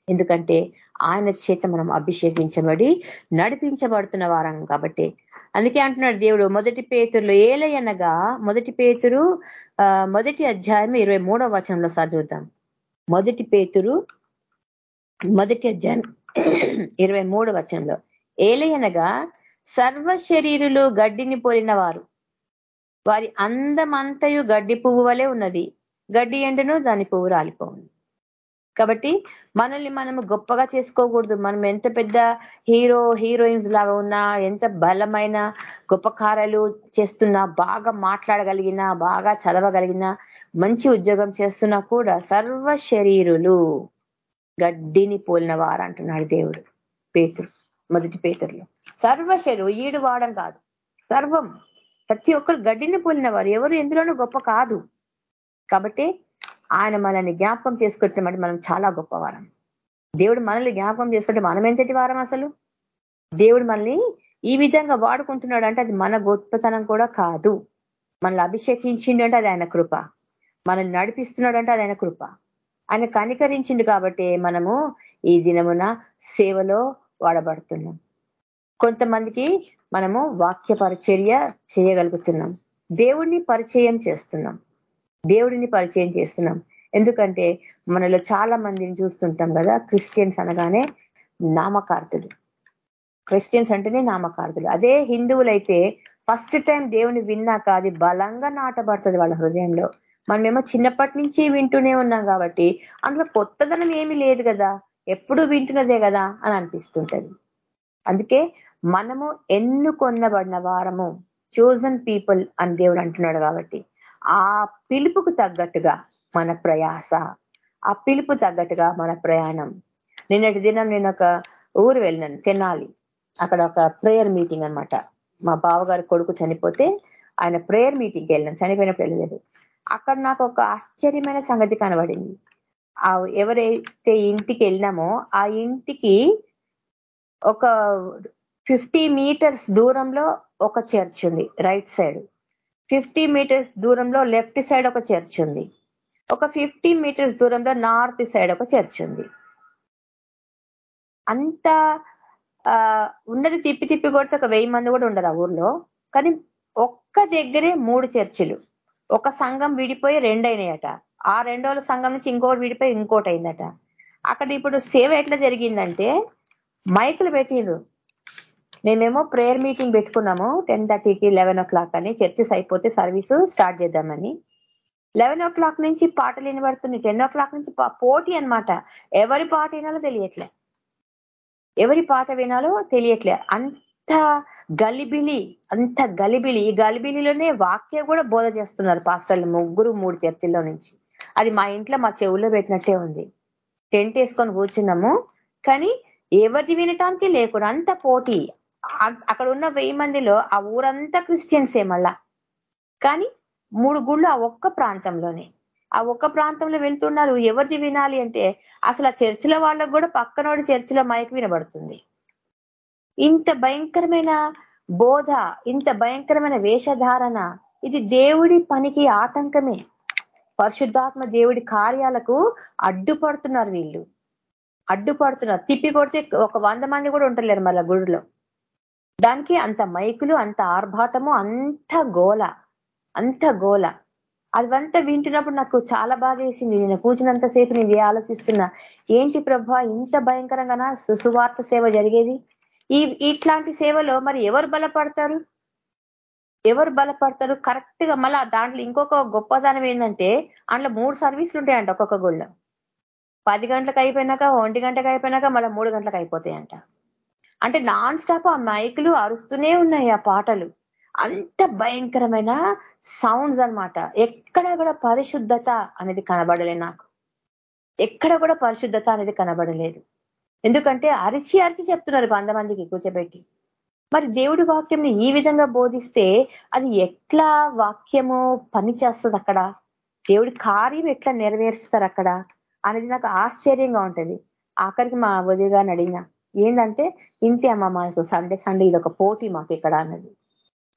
ఎందుకంటే ఆయన చేత మనం అభిషేకించబడి నడిపించబడుతున్న వారం కాబట్టి. అందుకే అంటున్నాడు దేవుడు మొదటి పేతురులో ఏలయనగా మొదటి పేతురు మొదటి అధ్యాయం ఇరవై మూడవ వచనంలో సార్ చూద్దాం. మొదటి పేతురు మొదటి అధ్యాయం *clears throat* ఇరవై మూడు వచనంలో ఏలయనగా సర్వ శరీరులు గడ్డిని పోలిన వారు. వారి అందమంతయు గడ్డి పువ్వు వలె ఉన్నది. గడ్డి ఎండను దాని పువ్వు రాలిపోను కాబట్టి మనల్ని మనము గొప్పగా చేసుకోకూడదు. మనం ఎంత పెద్ద హీరో హీరోయిన్స్ లాగా ఉన్నా ఎంత బలమైన గొప్ప కార్యాలు చేస్తున్నా బాగా మాట్లాడగలిగినా బాగా చదవగలిగినా మంచి ఉద్యోగం చేస్తున్నా కూడా సర్వ శరీరులు గడ్డిని పోలిన వారు అంటున్నాడు దేవుడు పేతురు మొదటి పేతురులో. సర్వ శరీరు ఈడు వాడని కాదు. సర్వం ప్రతి ఒక్కరు గడ్డిని పోలిన వారు ఎవరు ఎందులోనూ గొప్ప కాదు. కాబట్టి ఆయన మనల్ని జ్ఞాపకం చేసుకుంటే మనం చాలా గొప్పవారం. దేవుడు మనల్ని జ్ఞాపకం చేసుకుంటే మనం ఎంతటి వారం అసలు? దేవుడు మనల్ని ఈ విధంగా వాడుకుంటున్నాడు అంటే అది మన గొప్పతనం కూడా కాదు. మనల్ని అభిషేకించిండు అంటే అది ఆయన కృప. మనల్ని నడిపిస్తున్నాడు అంటే అది ఆయన కృప. ఆయన కనికరించిండు కాబట్టి మనము ఈ దినమున సేవలో వాడబడుతున్నాం. కొంతమందికి మనము వాక్య పరిచర్య చేయగలుగుతున్నాం. దేవుడిని పరిచయం చేస్తున్నాం. దేవుడిని పరిచయం చేస్తున్నాం. ఎందుకంటే మనలో చాలా మందిని చూస్తుంటాం కదా క్రిస్టియన్స్ అనగానే నామకార్థులు. క్రిస్టియన్స్ అంటేనే నామకార్థులు. అదే హిందువులైతే ఫస్ట్ టైం దేవుని విన్నాక అది బలంగా నాటబడుతుంది వాళ్ళ హృదయంలో. మనమేమో చిన్నప్పటి నుంచి వింటూనే ఉన్నాం కాబట్టి అందులో కొత్తదనం ఏమీ లేదు కదా ఎప్పుడు వింటున్నదే కదా అని అనిపిస్తుంటది. అందుకే మనము ఎన్నుకొన్నబడిన వారము చోజన్ పీపుల్ అని దేవుడు అంటున్నాడు కాబట్టి. ఆ పిలుపుకు తగ్గట్టుగా మన ప్రయాస ఆ పిలుపు తగ్గట్టుగా మన ప్రయాణం. నిన్నటి దినం నేను ఒక ఊరు వెళ్ళినాను తెనాలి. అక్కడ ఒక ప్రేయర్ మీటింగ్ అనమాట మా బావగారి కొడుకు చనిపోతే ఆయన ప్రేయర్ మీటింగ్కి వెళ్ళినాను చనిపోయినప్పుడు వెళ్ళలేదు. అక్కడ నాకు ఒక ఆశ్చర్యమైన సంగతి కనబడింది. ఆ ఎవరైతే ఇంటికి వెళ్ళినామో ఆ ఇంటికి ఒక ఫిఫ్టీ మీటర్స్ దూరంలో ఒక చర్చ్ ఉంది రైట్ సైడ్ ఫిఫ్టీ మీటర్స్ దూరంలో లెఫ్ట్ సైడ్ ఒక చర్చ్ ఉంది. ఒక ఫిఫ్టీ మీటర్స్ దూరంలో నార్త్ సైడ్ ఒక చర్చ్ ఉంది. అంత ఉన్నది తిప్పి తిప్పి కొడితే ఒక వెయ్యి మంది కూడా ఉండరు ఆ ఊర్లో. కానీ ఒక్క దగ్గరే మూడు చర్చిలు. ఒక సంఘం విడిపోయి రెండైనాయట ఆ రెండోళ్ళ సంఘం నుంచి ఇంకోటి విడిపోయి ఇంకోటి అయిందట. అక్కడ ఇప్పుడు సేవ ఎట్లా జరిగిందంటే మైకులు పెట్టిండ్రు. మేమేమో ప్రేయర్ మీటింగ్ పెట్టుకున్నాము టెన్ థర్టీకి లెవెన్ ఓ క్లాక్ అని. చర్చెస్ అయిపోతే సర్వీసు స్టార్ట్ చేద్దామని. లెవెన్ ఓ క్లాక్ నుంచి పాటలు వినబడుతున్నాయి. టెన్ ఓ క్లాక్ నుంచి పోటీ అనమాట ఎవరి పాట వినాలో తెలియట్లే. ఎవరి పాట వినాలో తెలియట్లే. అంత గలిబిలి అంత గలిబిలి. ఈ గలిబిలిలోనే వాక్య కూడా బోధ చేస్తున్నారు పాస్టర్లు ముగ్గురు మూడు చర్చిల్లో నుంచి. అది మా ఇంట్లో మా చెవుల్లో పెట్టినట్టే ఉంది. టెంట్ వేసుకొని కూర్చున్నాము. కానీ ఎవరిది వినటానికి లేకుండా అంత పోటీ. అక్కడ ఉన్న వెయ్యి మందిలో ఆ ఊరంతా క్రిస్టియన్సే మళ్ళా. కానీ మూడు గుళ్ళు ఆ ఒక్క ప్రాంతంలోనే. ఆ ఒక్క ప్రాంతంలో వెళ్తున్నారు ఎవరిది వినాలి అంటే అసలు ఆ చర్చిల వాళ్ళకు కూడా పక్కనోడి చర్చిలో మైక్ వినబడుతుంది. ఇంత భయంకరమైన బోధ ఇంత భయంకరమైన వేషధారణ ఇది దేవుడి పనికి ఆటంకమే. పరిశుద్ధాత్మ దేవుడి కార్యాలకు అడ్డుపడుతున్నారు వీళ్ళు. అడ్డుపడుతున్నారు. తిప్పి కొడితే ఒక వంద మంది కూడా ఉంటలేరు మళ్ళీ గుడిలో. దానికి అంత మైకులు అంత ఆర్భాటము అంత గోల అంత గోల. అదంతా వింటున్నప్పుడు నాకు చాలా బాగా వేసింది. నేను కూర్చున్నంతసేపు నేను ఆలోచిస్తున్నా ఏంటి ప్రభా ఇంత భయంకరంగా సువార్త సేవ జరిగేది? ఈ ఇట్లాంటి సేవలో మరి ఎవరు బలపడతారు? ఎవరు బలపడతారు? కరెక్ట్గా మళ్ళీ దాంట్లో ఇంకొక గొప్పదనం ఏంటంటే అందులో మూడు సర్వీసులు ఉంటాయంట ఒక్కొక్క గుళ్ళో. పది గంటలకు అయిపోయినాక ఒంటి గంటకు అయిపోయినాక మళ్ళీ మూడు గంటలకు అయిపోతాయంట. అంటే నాన్ స్టాప్ ఆ మైకులు అరుస్తూనే ఉన్నాయి ఆ పాటలు. అంత భయంకరమైన సౌండ్స్ అనమాట ఎక్కడ కూడా పరిశుద్ధత అనేది కనబడలే నాకు. ఎక్కడ కూడా పరిశుద్ధత అనేది కనబడలేదు. ఎందుకంటే అరిచి అరిచి చెప్తున్నారు కొంతమందికి కూర్చోబెట్టి. మరి దేవుడి వాక్యంని ఈ విధంగా బోధిస్తే అది ఎట్లా వాక్యము పని చేస్తుంది అక్కడ? దేవుడి కార్యం ఎట్లా నెరవేరుస్తారు అక్కడ? అనేది నాకు ఆశ్చర్యంగా ఉంటుంది. ఆఖరికి మా వదిగా అడిగిన. ఏంటంటే ఇంతే అమ్మ మాకు సండే సండే ఇది ఒక పోటీ మాకు ఇక్కడ అన్నది.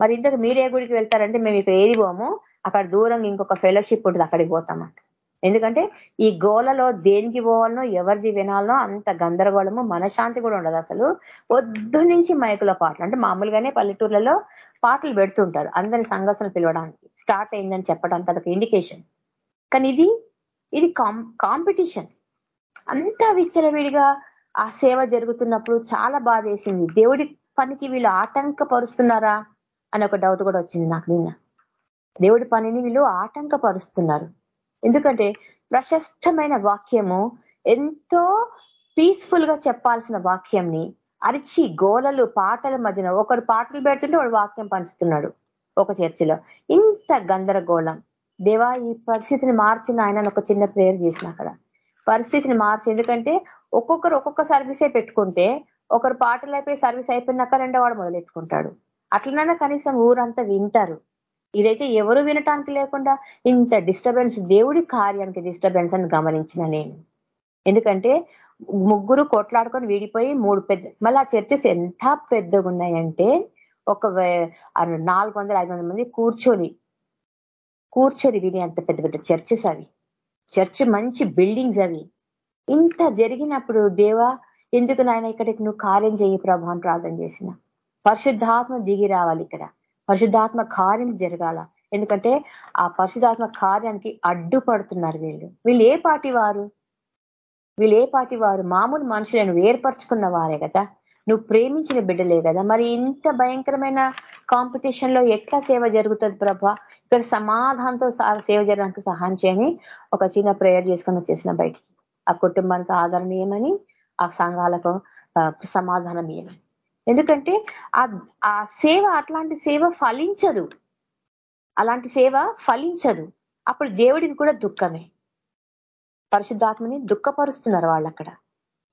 మరి ఇంతకు మీరే గుడికి వెళ్తారంటే మేము ఇక్కడ ఏది పోము అక్కడ దూరంగా ఇంకొక ఫెలోషిప్ ఉంటుంది అక్కడికి పోతామంట. ఎందుకంటే ఈ గోలలో దేనికి పోవాలనో ఎవరిది వినాలనో అంత గందరగోళము మనశాంతి కూడా ఉండదు అసలు. పొద్దు నుంచి మైకుల పాటలు అంటే మామూలుగానే పల్లెటూర్లలో పాటలు పెడుతుంటారు అందరి సంఘర్షణ పిలవడానికి. స్టార్ట్ అయిందని చెప్పడానికి అదొక ఇండికేషన్ కానీ ఇది ఇది కాంపిటీషన్ అంతా విచ్చలవిడిగా ఆ సేవ జరుగుతున్నప్పుడు చాలా బాధ వేసింది దేవుడి పనికి వీళ్ళు ఆటంకపరుస్తున్నారా అని ఒక డౌట్ కూడా వచ్చింది నాకు నిన్న. దేవుడి పనిని వీళ్ళు ఆటంకపరుస్తున్నారు. ఎందుకంటే ప్రశస్తమైన వాక్యము ఎంతో పీస్ఫుల్గా చెప్పాల్సిన వాక్యంని అరిచి గోలలు పాటల మధ్యన ఒకడు పాటలు పెడుతుంటే వాడు వాక్యం పంచుతున్నాడు ఒక చర్చిలో. ఇంత గందరగోళం. దేవా ఈ పరిస్థితిని మార్చిన ఆయన ఒక చిన్న ప్రేయర్ చేసిన అక్కడ. పరిస్థితిని మార్చి ఎందుకంటే ఒక్కొక్కరు ఒక్కొక్క సర్వీసే పెట్టుకుంటే ఒకరు పాటలు అయిపోయి సర్వీస్ అయిపోయినాక రెండో వాడు మొదలెట్టుకుంటాడు. అట్లనైనా కనీసం ఊరంతా వింటారు. ఇదైతే ఎవరు వినటానికి లేకుండా ఇంత డిస్టర్బెన్స్ దేవుడి కార్యానికి డిస్టర్బెన్స్ అని గమనించిన నేను. ఎందుకంటే ముగ్గురు కొట్లాడుకొని వీడిపోయి మూడు పెద్ద మళ్ళీ ఆ చర్చెస్ ఎంత పెద్దగా ఉన్నాయంటే ఒక నాలుగు వందల ఐదు వందల మంది కూర్చొని కూర్చొని విని అంత పెద్ద పెద్ద చర్చెస్ అవి. చర్చ్ మంచి బిల్డింగ్స్ అవి. ఇంత జరిగినప్పుడు దేవా ఎందుకు నాయన ఇక్కడికి నువ్వు కార్యం చేయి ప్రభావం ప్రార్థన చేసిన. పరిశుద్ధాత్మ దిగి రావాలి ఇక్కడ. పరిశుద్ధాత్మ కార్యం జరగాల. ఎందుకంటే ఆ పరిశుద్ధాత్మ కార్యానికి అడ్డుపడుతున్నారు వీళ్ళు. వీళ్ళు ఏ పాటి వారు? వీళ్ళు ఏ పాటి వారు? మామూలు మనుషులను ఏర్పరచుకున్న వారే కదా. నువ్వు ప్రేమించిన బిడ్డలే కదా. మరి ఇంత భయంకరమైన కాంపిటీషన్లో ఎట్లా సేవ జరుగుతుంది ప్రభా? ఇక్కడ సమాధానంతో సేవ చేయడానికి సహాయం చేయని ఒక చిన్న ప్రేయర్ చేసుకొని వచ్చేసిన బయటికి. ఆ కుటుంబానికి ఆదరణ ఏమని ఆ సంఘాలకు సమాధానం ఏమని ఎందుకంటే ఆ సేవ అట్లాంటి సేవ ఫలించదు. అలాంటి సేవ ఫలించదు. అప్పుడు దేవుడికి కూడా దుఃఖమే. పరిశుద్ధాత్మని దుఃఖపరుస్తున్నారు వాళ్ళు అక్కడ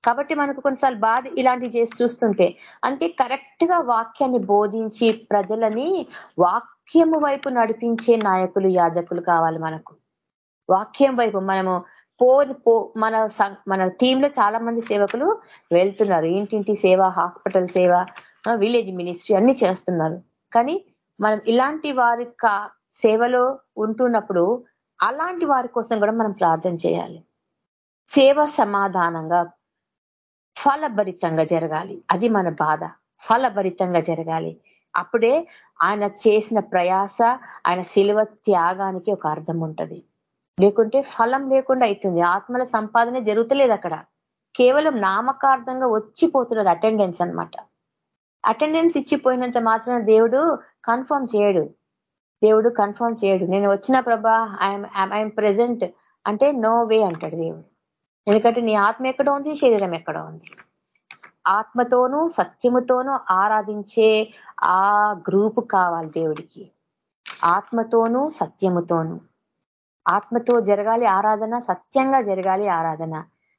కాబట్టి మనకు కొన్నిసార్లు బాధ ఇలాంటివి చేసి చూస్తుంటే అంటే కరెక్ట్గా వాక్యాన్ని బోధించి ప్రజలని వాక్యము వైపు నడిపించే నాయకులు యాజకులు కావాలి మనకు. వాక్యం వైపు మనము పో పో మన మన టీంలో చాలా మంది సేవకులు వెళ్తున్నారు. ఇంటింటి సేవ? హాస్పిటల్ సేవ విలేజ్ మినిస్ట్రీ అన్ని చేస్తున్నారు. కానీ మనం ఇలాంటి వారి సేవలో ఉంటున్నప్పుడు అలాంటి వారి కోసం కూడా మనం ప్రార్థన చేయాలి. సేవ సమాధానంగా ఫలభరితంగా జరగాలి. అది మన బాధ. ఫలభరితంగా జరగాలి. అప్పుడే ఆయన చేసిన ప్రయాస ఆయన శిలువ త్యాగానికి ఒక అర్థం ఉంటుంది. లేకుంటే ఫలం లేకుండా అవుతుంది. ఆత్మల సంపాదన జరుగుతలేదు అక్కడ. కేవలం నామకార్థంగా వచ్చిపోతున్నది అటెండెన్స్ అనమాట అటెండెన్స్ ఇచ్చిపోయినంత మాత్రం దేవుడు కన్ఫర్మ్ చేయడు. దేవుడు కన్ఫర్మ్ చేయడు. నేను వచ్చిన ప్రభా ఐఎమ్ ప్రెసెంట్ అంటే నో వే అంటాడు దేవుడు. ఎందుకంటే నీ ఆత్మ ఎక్కడ ఉంది? శరీరం ఎక్కడ ఉంది? ఆత్మతోనూ సత్యముతోనూ ఆరాధించే ఆ గ్రూప్ కావాలి దేవుడికి. ఆత్మతోనూ సత్యముతోనూ. ఆత్మతో జరగాలి ఆరాధన సత్యంగా జరగాలి ఆరాధన.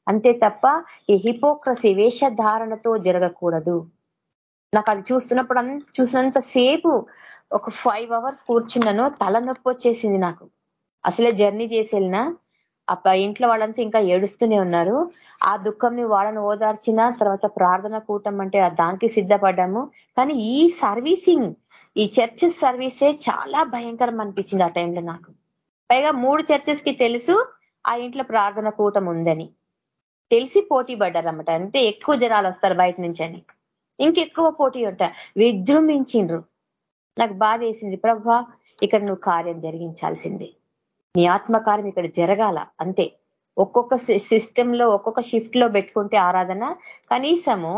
అంతే తప్ప ఈ హిపోక్రసీ వేషధారణతో జరగకూడదు. నాకు అది చూస్తున్నప్పుడు అంత చూసినంత సేపు ఒక ఫైవ్ అవర్స్ కూర్చున్నాను తలనొప్పి వచ్చేసింది నాకు. అసలే జర్నీ చేసి వెళ్ళినా ఆ ఇంట్లో వాళ్ళంతా ఇంకా ఏడుస్తూనే ఉన్నారు. ఆ దుఃఖంని వాళ్ళని ఓదార్చిన తర్వాత ప్రార్థన కూటం అంటే దానికి సిద్ధపడ్డాము. కానీ ఈ సర్వీసింగ్ ఈ చర్చెస్ సర్వీసే చాలా భయంకరం అనిపించింది ఆ టైంలో నాకు. పైగా మూడు చర్చెస్కి తెలుసు ఆ ఇంట్లో ప్రార్థన కూటం ఉందని. తెలిసి పోటీ పడ్డారన్నమాట. అంటే ఎక్కువ జనాలు వస్తారు బయట నుంచి అని. ఇంకెక్కువ పోటీ ఉంటా. విజృంభించిండ్రు. నాకు బాధ వేసింది ప్రభా ఇక్కడ నువ్వు కార్యం జరిగించాల్సిందే. నీ ఆత్మకార్యం ఇక్కడ జరగాల అంతే. ఒక్కొక్క సిస్టమ్లో ఒక్కొక్క షిఫ్ట్లో పెట్టుకుంటే ఆరాధన కనీసము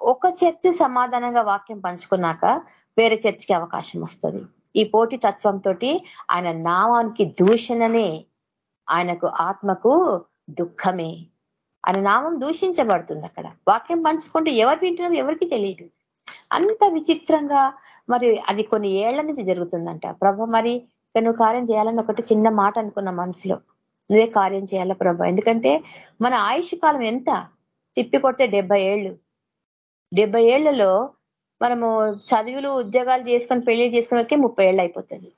ఒక చర్చ సమాధానంగా వాక్యం పంచుకున్నాక వేరే చర్చికి అవకాశం వస్తుంది. ఈ పోటీ తత్వంతో ఆయన నామానికి దూషణనే ఆయనకు ఆత్మకు దుఃఖమే. ఆయన నామం దూషించబడుతుంది అక్కడ. వాక్యం పంచుకుంటే ఎవరు వింటున్నారు ఎవరికి తెలియదు. అంత విచిత్రంగా మరి అది కొన్ని ఏళ్ళ నుంచి జరుగుతుందంట. ప్రభ మరి నువ్వు కార్యం చేయాలని ఒకటి చిన్న మాట అనుకున్న మనసులో. నువ్వే కార్యం చేయాల ప్రభా? ఎందుకంటే మన ఆయుష్ కాలం ఎంత? తిప్పి కొడితే డెబ్బై ఏళ్ళు. డెబ్బై ఏళ్ళలో మనము చదువులు ఉద్యోగాలు చేసుకొని పెళ్ళి చేసుకున్నకే ముప్పై ఏళ్ళు అయిపోతుంది.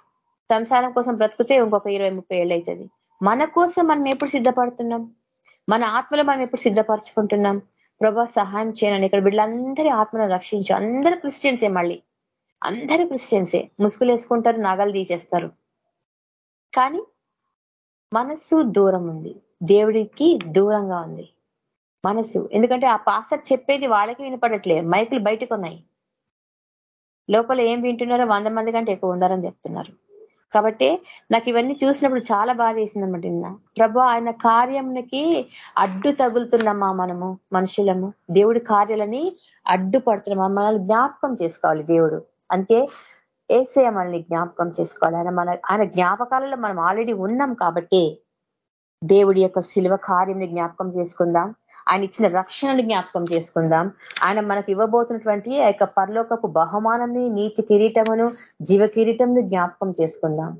సంసారం కోసం బ్రతికితే ఇంకొక ఇరవై ముప్పై ఏళ్ళు అవుతుంది మన కోసం మనం ఎప్పుడు సిద్ధపడుతున్నాం? మన ఆత్మలో మనం ఎప్పుడు సిద్ధపరచుకుంటున్నాం? ప్రభా సహాయం చేయనని ఇక్కడ బిడ్డలందరి ఆత్మను రక్షించు. అందరూ క్రిస్టియన్సే మళ్ళీ. అందరూ క్రిస్టియన్సే. ముసుగులు వేసుకుంటారు నాగలు తీసేస్తారు. కానీ మనసు దూరం ఉంది. దేవుడికి దూరంగా ఉంది. మనసు ఎందుకంటే ఆ పాస్టర్ చెప్పేది వాళ్ళకి వినపడట్లే. మైకులు బయటకు ఉన్నాయి లోపల ఏం వింటున్నారో వంద మంది కంటే ఎక్కువ ఉండారని చెప్తున్నారు. కాబట్టి నాకు ఇవన్నీ చూసినప్పుడు చాలా బాధ వేసింది అనమాట నిన్న. ప్రభు ఆయన కార్యంకి అడ్డు తగులుతున్నామా మనము మనుషులము? దేవుడి కార్యాలని అడ్డు పడుతున్నామా మనల్ని జ్ఞాపకం చేసుకోవాలి దేవుడు. అందుకే ఏసే మనల్ని జ్ఞాపకం చేసుకోవాలి. ఆయన మన ఆయన జ్ఞాపకాలలో మనం ఆల్రెడీ ఉన్నాం కాబట్టి దేవుడి యొక్క శిల్వ కార్యంని జ్ఞాపకం చేసుకుందాం. ఆయన ఇచ్చిన రక్షణను జ్ఞాపకం చేసుకుందాం. ఆయన మనకు ఇవ్వబోతున్నటువంటి ఆ యొక్క పరలోకపు బహుమానంని నీతి కిరీటమును జీవ కిరీటంను జ్ఞాపకం చేసుకుందాం.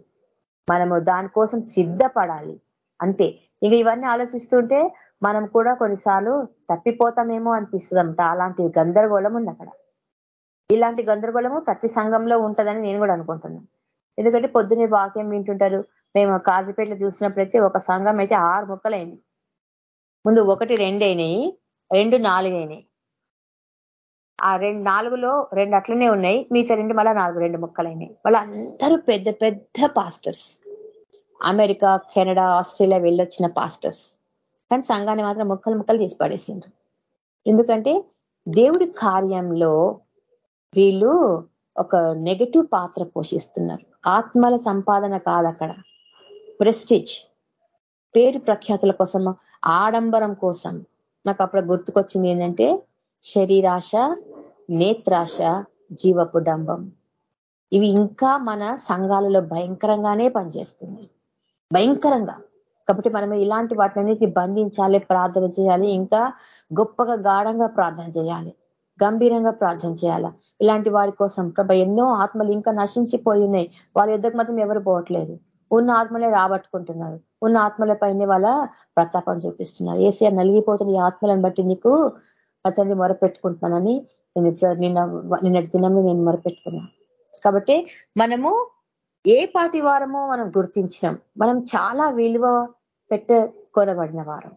మనము దానికోసం సిద్ధపడాలి. అంతే. ఇక ఇవన్నీ ఆలోచిస్తుంటే మనం కూడా కొన్నిసార్లు తప్పిపోతామేమో అనిపిస్తుందంట అలాంటి గందరగోళం ఉంది అక్కడ. ఇలాంటి గందరగోళము ప్రతి సంఘంలో ఉంటుందని నేను కూడా అనుకుంటున్నాను ఎందుకంటే పొద్దునే వాక్యం వింటుంటారు. మేము కాజీపేటలో చూసినప్పుడైతే ఒక సంఘం అయితే ఆరు ముక్కలైంది. ముందు ఒకటి రెండు అయినాయి రెండు నాలుగు అయినాయి. ఆ రెండు నాలుగులో రెండు అట్లనే ఉన్నాయి. మిగతా రెండు మళ్ళా నాలుగు రెండు ముక్కలైనాయి. వాళ్ళందరూ పెద్ద పెద్ద పాస్టర్స్. అమెరికా కెనడా ఆస్ట్రేలియా వెళ్ళొచ్చిన పాస్టర్స్. కానీ సంఘాన్ని మాత్రం ముక్కలు ముక్కలు చేసి పడేసిండ్రు. ఎందుకంటే దేవుడి కార్యంలో వీళ్ళు ఒక నెగటివ్ పాత్ర పోషిస్తున్నారు. ఆత్మల సంపాదన కాదు అక్కడ. ప్రెస్టిజ్ పేరు ప్రఖ్యాతుల కోసం ఆడంబరం కోసం. నాకు అప్పుడు గుర్తుకొచ్చింది ఏంటంటే శరీరాశ నేత్రాశ జీవపు డంబం. ఇవి ఇంకా మన సంఘాలలో భయంకరంగానే పనిచేస్తుంది భయంకరంగా. కాబట్టి మనం ఇలాంటి వాటిని బంధించాలి ప్రార్థన చేయాలి ఇంకా గొప్పగా గాఢంగా ప్రార్థన చేయాలి. గంభీరంగా ప్రార్థన చేయాలా? ఇలాంటి వారి కోసం ప్రభ ఎన్నో ఆత్మలు ఇంకా నశించిపోయి ఉన్నాయి. వాళ్ళ యుద్ధకు మాత్రం ఎవరు పోవట్లేదు. ఉన్న ఆత్మలే రాబట్టుకుంటున్నారు. ఉన్న ఆత్మల పైన వాళ్ళ ప్రతాపం చూపిస్తున్నారు. ఏసీ నలిగిపోతున్న ఈ ఆత్మలను బట్టి నీకు అతన్ని మొరపెట్టుకుంటున్నానని నేను నిన్న నిన్నటి దినంలో నేను మొరపెట్టుకున్నాను కాబట్టి మనము ఏ పాటి వారమో మనం గుర్తించినాం. మనం చాలా విలువ పెట్టుకొనబడిన వారం.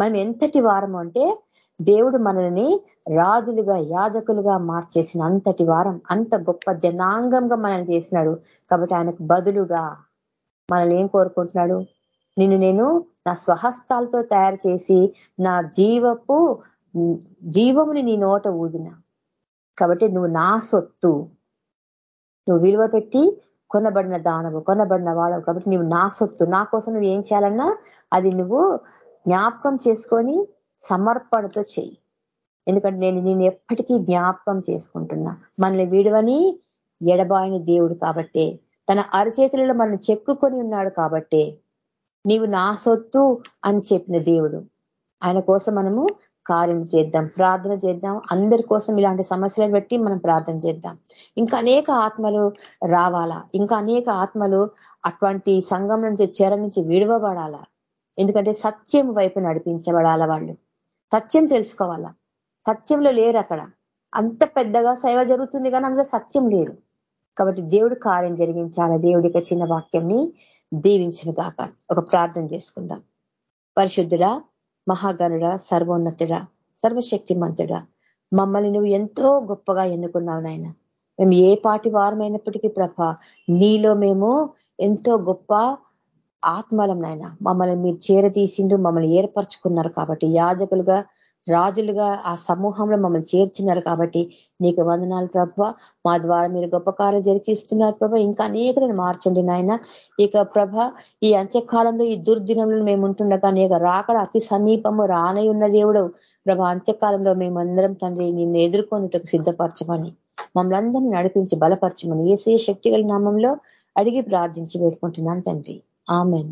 మనం ఎంతటి వారము అంటే దేవుడు మనల్ని రాజులుగా యాజకులుగా మార్చేసిన అంతటి వారం అంత గొప్ప జనాంగంగా మనల్ని చేసినాడు. కాబట్టి ఆయనకు బదులుగా మనల్ని ఏం కోరుకుంటున్నాడు? నిన్ను నేను నా స్వహస్తాలతో తయారు చేసి నా జీవపు జీవముని నీ నోట ఊదిన. కాబట్టి నువ్వు నా సొత్తు. నువ్వు విలువ పెట్టి కొనబడిన దానవు కొనబడిన వాడవు. కాబట్టి నువ్వు నా సొత్తు. నా కోసం నువ్వు ఏం చేయాలన్నా అది నువ్వు జ్ఞాపకం చేసుకొని సమర్పణతో చెయ్యి. ఎందుకంటే నేను నేను ఎప్పటికీ జ్ఞాపకం చేసుకుంటున్నా. మనల్ని విడవని ఎడబాయిని దేవుడు కాబట్టే తన అరచేతులలో మనల్ని చెక్కుకొని ఉన్నాడు కాబట్టే నీవు నా సొత్తు అని చెప్పిన దేవుడు. ఆయన కోసం మనము కార్యం చేద్దాం ప్రార్థన చేద్దాం. అందరి కోసం ఇలాంటి సమస్యలను బట్టి మనం ప్రార్థన చేద్దాం. ఇంకా అనేక ఆత్మలు రావాలా? ఇంకా అనేక ఆత్మలు అటువంటి సంఘం నుంచి చెర నుంచి విడవబడాలా? ఎందుకంటే సత్యం వైపు నడిపించబడాల వాళ్ళు. సత్యం తెలుసుకోవాలా? సత్యంలో లేరు అక్కడ. అంత పెద్దగా సేవ జరుగుతుంది కానీ అందులో సత్యం లేరు. కాబట్టి దేవుడు కార్యం జరిగించాలా. దేవుడి చిన్న వాక్యంని దీవించిన కాక ఒక ప్రార్థన చేసుకుందాం. పరిశుద్ధుడా మహాగనుడ సర్వోన్నతుడా సర్వశక్తి మంతుడా మమ్మల్ని నువ్వు ఎంతో గొప్పగా ఎన్నుకున్నావు నాయన. మేము ఏ పాటి వారమైనప్పటికీ ప్రభ నీలో మేము ఎంతో గొప్ప ఆత్మలం నాయన. మమ్మల్ని మీరు చేరతీసిండ్రు మమ్మల్ని ఏర్పరచుకున్నారు కాబట్టి యాజకులుగా రాజులుగా ఆ సమూహంలో మమ్మల్ని చేర్చినారు కాబట్టి నీకు వందనాలు ప్రభ. మా ద్వారా మీరు గొప్ప కార్యం జరిపిస్తున్నారు ప్రభ. ఇంకా అనేకలను మార్చండి నాయన. ఇక ప్రభ ఈ అంత్యకాలంలో ఈ దుర్దినంలో మేము ఉంటుండగా అనేక రాకడ అతి సమీపము రానై ఉన్న దేవుడు ప్రభ అంత్యకాలంలో మేమందరం తండ్రి నిన్ను ఎదుర్కొనుటకు సిద్ధపరచమని మమ్మల్ని అందరినీ నడిపించి బలపరచమని ఏసే శక్తి నామంలో అడిగి ప్రార్థించి పెట్టుకుంటున్నాం తండ్రి. ఆమెన్